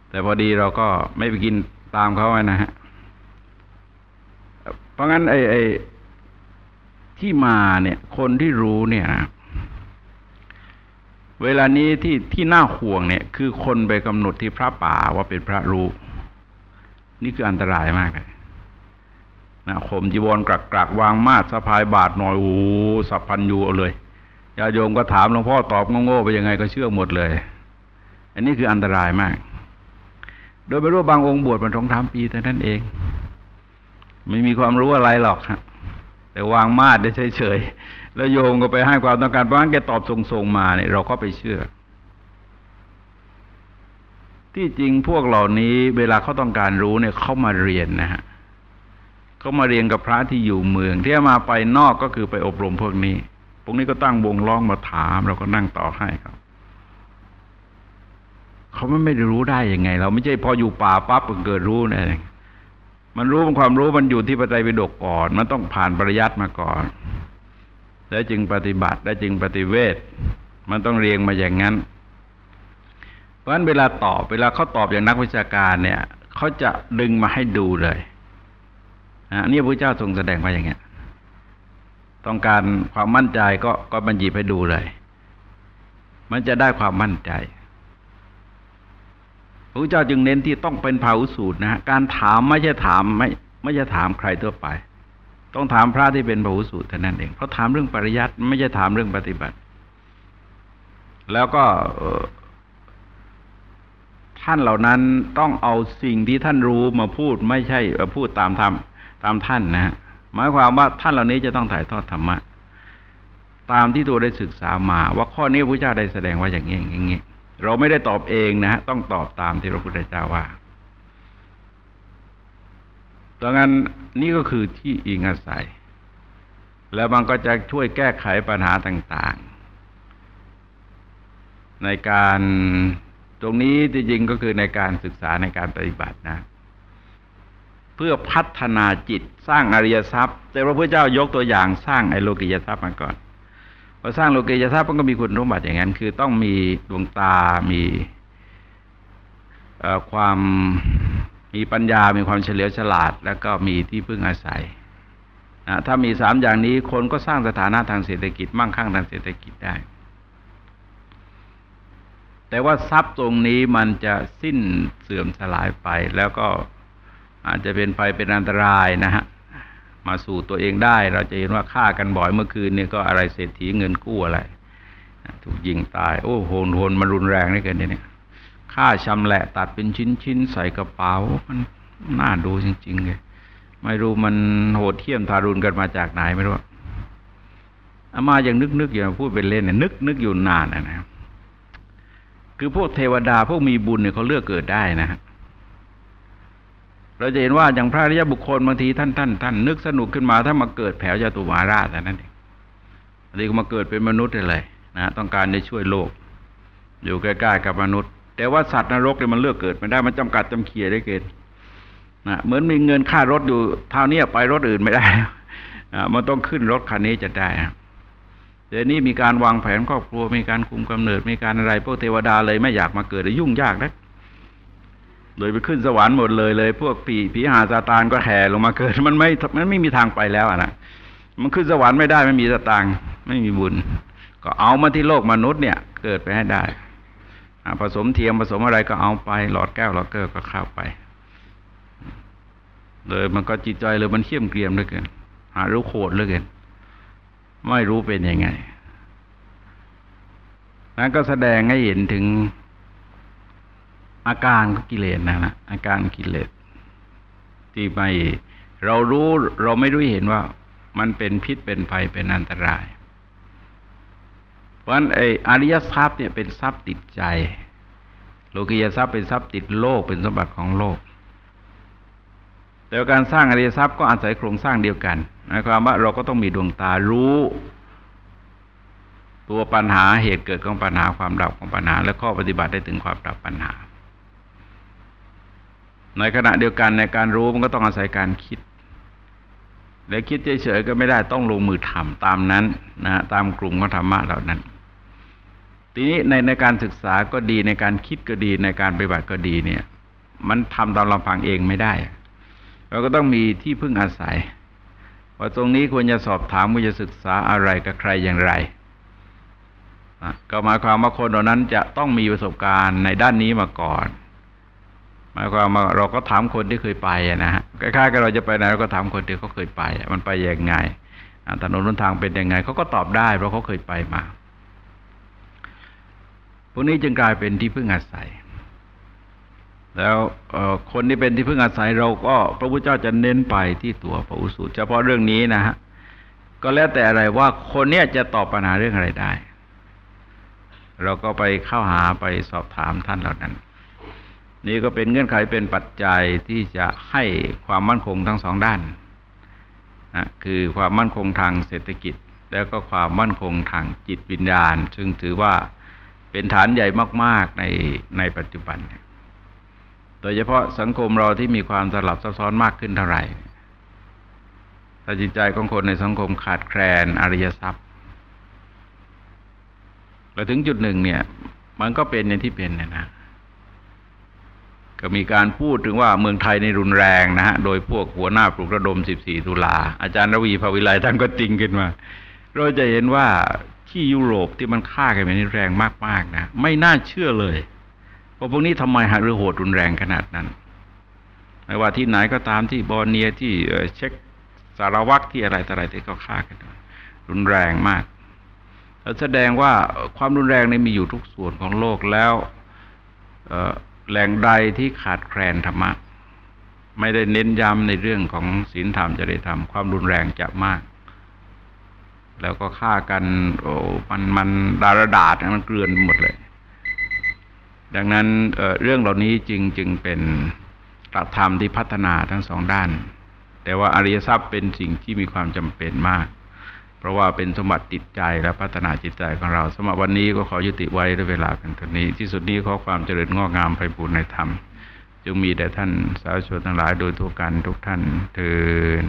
แต่พอดีเราก็ไม่ไปกินตามเขาไว้นะฮะเพราะงั้นไอ้ไอ้ที่มาเนี่ย คนที่รู้เนี่ยนะ เวลานี้ที่ที่น่าห่วงเนี่ยคือคนไปกำหนดที่พระป่าว่าเป็นพระรู้ นี่คืออันตรายมากเลยนะขมจีวรกรักกรักวางมาดสะพายบาทหน่อยโอ้สับพันยูเอาเลยญาโยมก็ถามหลวงพ่อตอบโง่ๆไปยังไงก็เชื่อหมดเลย อันนี้คืออันตรายมาก โดยไม่รู้บางองค์บวชมันทองทำปีแต่นั้นเอง ไม่มีความรู้อะไรหรอกฮะแต่วางมาดได้เฉยๆ แล้วโยมก็ไปให้ความต้องการเพราะงั้นแกตอบทรงๆมาเนี่ยเราก็ไปเชื่อ ที่จริงพวกเหล่านี้เวลาเขาต้องการรู้เนี่ยเขามาเรียนนะฮะเขามาเรียนกับพระที่อยู่เมือง ที่มาไปนอกก็คือไปอบรมพวกนี้ พวกนี้ก็ตั้งวงล้อมมาถาม เราก็นั่งต่อให้ครับเขาไม่ไม่ได้รู้ได้ยังไง เราไม่ใช่พออยู่ป่าปั๊บเกิดรู้นะมันรู้มันความรู้มันอยู่ที่ปัจจัยปิฎกก่อน มันต้องผ่านปริยัติมาก่อน แล้วจึงปฏิบัติแล้วจึงปฏิเวทมันต้องเรียงมาอย่างนั้น เพราะฉะนั้นเวลาตอบเวลาเขาตอบอย่างนักวิชาการเนี่ยเขาจะดึงมาให้ดูเลยอันนี้พระเจ้าทรงแสดงมาอย่างเงี้ยต้องการความมั่นใจก็ก็บัญญีให้ดูเลย มันจะได้ความมั่นใจพระเจ้าจึงเน้นที่ต้องเป็นภาวุสูตรนะ การถามไม่ใช่ถามไม่ไม่ใช่ถามใครทั่วไป ต้องถามพระที่เป็นภาวุสูตรเท่านั้นเองเพราะถามเรื่องปริยัติไม่ใช่ถามเรื่องปฏิบัติ แล้วก็ท่านเหล่านั้นต้องเอาสิ่งที่ท่านรู้มาพูดไม่ใช่พูดตามธรรมตามท่านนะฮะหมายความว่าท่านเหล่านี้จะต้องถ่ายทอดธรรมะตามที่ตัวได้ศึกษามา ว่าข้อนี้พระเจ้าได้แสดงว่าอย่างนี้อย่างนี้เราไม่ได้ตอบเองนะฮะต้องตอบตามที่พระพุทธเจ้าว่า ดังนั้นนี่ก็คือที่อิงอาศัย แล้วมันก็จะช่วยแก้ไขปัญหาต่าง ๆ ในการตรงนี้จริงๆก็คือในการศึกษาในการปฏิบัตินะ เพื่อพัฒนาจิตสร้างอริยทรัพย์ แต่พระพุทธเจ้ายกตัวอย่างสร้างไอโลกิยทรัพย์มาก่อนพอสร้างโลกิยทรัพย์มันก็มีคุณสมบัติอย่างนั้น คือต้องมีดวงตามีความ มีปัญญา มีความเฉลียวฉลาด แล้วก็มีที่พึ่งอาศัยนะถ้ามีสามอย่างนี้คนก็สร้างสถานะทางเศรษฐกิจมั่งคั่งทางเศรษฐกิจได้ แต่ว่าทรัพย์ตรงนี้มันจะสิ้นเสื่อมสลายไป แล้วก็อาจจะเป็นไปเป็นอันตรายนะฮะมาสู่ตัวเองได้ เราจะเห็นว่าฆ่ากันบ่อยเมื่อคืนนี่ก็อะไรเศรษฐีเงินกู้อะไร ถูกยิงตาย โอ้โหโหนมันรุนแรงนี่เกินเนี่ย ฆ่าชำแหละตัดเป็นชิ้นๆ ใส่กระเป๋า มันน่าดูจริงๆเลยไม่รู้มันโหดเที่ยมทารุณกันมาจากไหนไม่รู้อามาอย่างนึกๆอย่างพูดเป็นเล่นเนี่ยนึกนึกอยู่นานนะคือพวกเทวดาพวกมีบุญเนี่ยเขาเลือกเกิดได้นะฮะเราจะเห็นว่าอย่างพระริยบุคคลบางทีท่านท่านท่านนึกสนุกขึ้นมาถ้ามาเกิดแผวจตุมาราชแต่นั้นเองอันนี้ก็มาเกิดเป็นมนุษย์เลยนะต้องการจะช่วยโลก อยู่ใกล้ๆกับมนุษย์ แต่ว่าสัตว์นรกเนี่ยมันเลือกเกิดไม่ได้มันจำกัดจำเคียได้เกินนะเหมือนมีเงินค่ารถอยู่เท่านี้ไปรถอื่นไม่ได้นะมันต้องขึ้นรถคันนี้จะได้เดี๋ยวนี้มีการวางแผนครอบครัวมีการคุมกำเนิดมีการอะไรพวกเทวดาเลยไม่อยากมาเกิดยุ่งยากนะเลยไปขึ้นสวรรค์หมดเลยเลย พวกผีผีหาซาตานก็แห่ลงมาเกิด มันไม่มันไม่มีทางไปแล้วอะนะมันขึ้นสวรรค์ไม่ได้ไม่มีสตางค์ไม่มีบุญ ก็เอามาที่โลกมนุษย์เนี่ย เกิดไปให้ได้ ผสมเทียมผสมอะไรก็เอาไป หลอดแก้วหลอดเกลือก็เข้าไป เลยมันก็จิตใจเลยมันเขี่ยมเกลียมเหลือเกินหารู้โคตรเหลือเกินไม่รู้เป็นยังไง นั้นก็แสดงให้เห็นถึงอาการกิเลสนะนะอาการกิเลสที่ไม่เรารู้เราไม่รู้เห็นว่ามันเป็นพิษเป็นภัยเป็นอันตราย เพราะฉะนั้นไอ้อริยทรัพย์เนี่ยเป็นทรัพย์ติดใจ โลกียทรัพย์เป็นทรัพย์ติดโลกเป็นสมบัติของโลก แต่การสร้างอริยทรัพย์ก็อาศัยโครงสร้างเดียวกันหมายความว่าเราก็ต้องมีดวงตารู้ ตัวปัญหาเหตุเกิดของปัญหาความดับของปัญหา และข้อปฏิบัติได้ถึงความดับปัญหา ในขณะเดียวกันในการรู้มันก็ต้องอาศัยการคิด และคิดเฉยๆก็ไม่ได้ต้องลงมือทำตามนั้นนะตามกลุ่มของธรรมะเหล่านั้น ทีนี้ในในการศึกษาก็ดีในการคิดก็ดีในการปฏิบัติก็ดีเนี่ย มันทำตามลำพังเองไม่ได้ เราก็ต้องมีที่พึ่งอาศัยว่าตรงนี้ควรจะสอบถามควรจะศึกษาอะไรกับใครอย่างไรก็หมายความว่าคนเหล่านั้นจะต้องมีประสบการณ์ในด้านนี้มาก่อน หมายความว่าเราก็ถามคนที่เคยไปนะฮะคล้ายๆกับเราจะไปไหนเราก็ถามคนที่เขาเคยไป มันไปยังไงถนนหนทางเป็นยังไงเขาก็ตอบได้เพราะเขาเคยไปมาพวกนี้จึงกลายเป็นที่พึ่งอาศัย แล้วคนที่เป็นที่พึ่งอาศัยเราก็พระพุทธเจ้าจะเน้นไปที่ตัวพระอุสุเฉพาะเรื่องนี้นะฮะก็แล้วแต่อะไรว่าคนเนี้ยจะตอบปัญหาเรื่องอะไรได้ เราก็ไปเข้าหาไปสอบถามท่านเหล่านั้น นี่ก็เป็นเงื่อนไขเป็นปัจจัยที่จะให้ความมั่นคงทั้งสองด้านนะคือความมั่นคงทางเศรษฐกิจ แล้วก็ความมั่นคงทางจิตวิญญาณ ซึ่งถือว่าเป็นฐานใหญ่มาก ๆ ในในปัจจุบัน โดยเฉพาะสังคมเราที่มีความสลับซับซ้อนมากขึ้นเท่าไหร่ตัดจิตใจของคนในสังคมขาดแคลนอริยทรัพย์เราถึงจุดหนึ่งเนี่ย มันก็เป็นอย่างที่เป็นเนี่ยนะ ก็มีการพูดถึงว่าเมืองไทยในรุนแรงนะฮะ โดยพวกหัวหน้าปลุกระดม 14 ตุลา อาจารย์รวีภาวิไลท่านก็ติงขึ้นมา เราจะเห็นว่าที่ยุโรปที่มันฆ่ากันแบบนี้แรงมากๆนะ ไม่น่าเชื่อเลยว่าพวกนี้ทำไมหาเรือโหดรุนแรงขนาดนั้น ไม่ว่าที่ไหนก็ตามที่บอร์เนียที่เช็คสารวัตรที่อะไรต่ออะไรที่เขาฆ่ากัน รุนแรงมากแสดงว่าความรุนแรงในมีอยู่ทุกส่วนของโลกแล้ว แหล่งใดที่ขาดแคลนธรรมะ ไม่ได้เน้นย้ำในเรื่องของศีลธรรมจริยธรรมความรุนแรงจะมาก แล้วก็ฆ่ากันโอ้มันมันดารดาดมันเกลื่อนหมดเลย ดังนั้นเเรื่องเหล่านี้จึงจึงเป็นหลักธรรมที่พัฒนาทั้งสองด้าน แต่ว่าอริยทรัพย์เป็นสิ่งที่มีความจำเป็นมาก เพราะว่าเป็นสมบัติจิตใจและพัฒนาจิตใจของเราสมบัติวันนี้ก็ขอยุติไว้ด้วยเวลาเพียงเท่านี้ ที่สุดนี้ขอความเจริญงอกงามไปบูรณนธรรม จึงมีแด่ท่านสาธุชนทั้งหลายโดยทั่วกันทุกท่านเถิด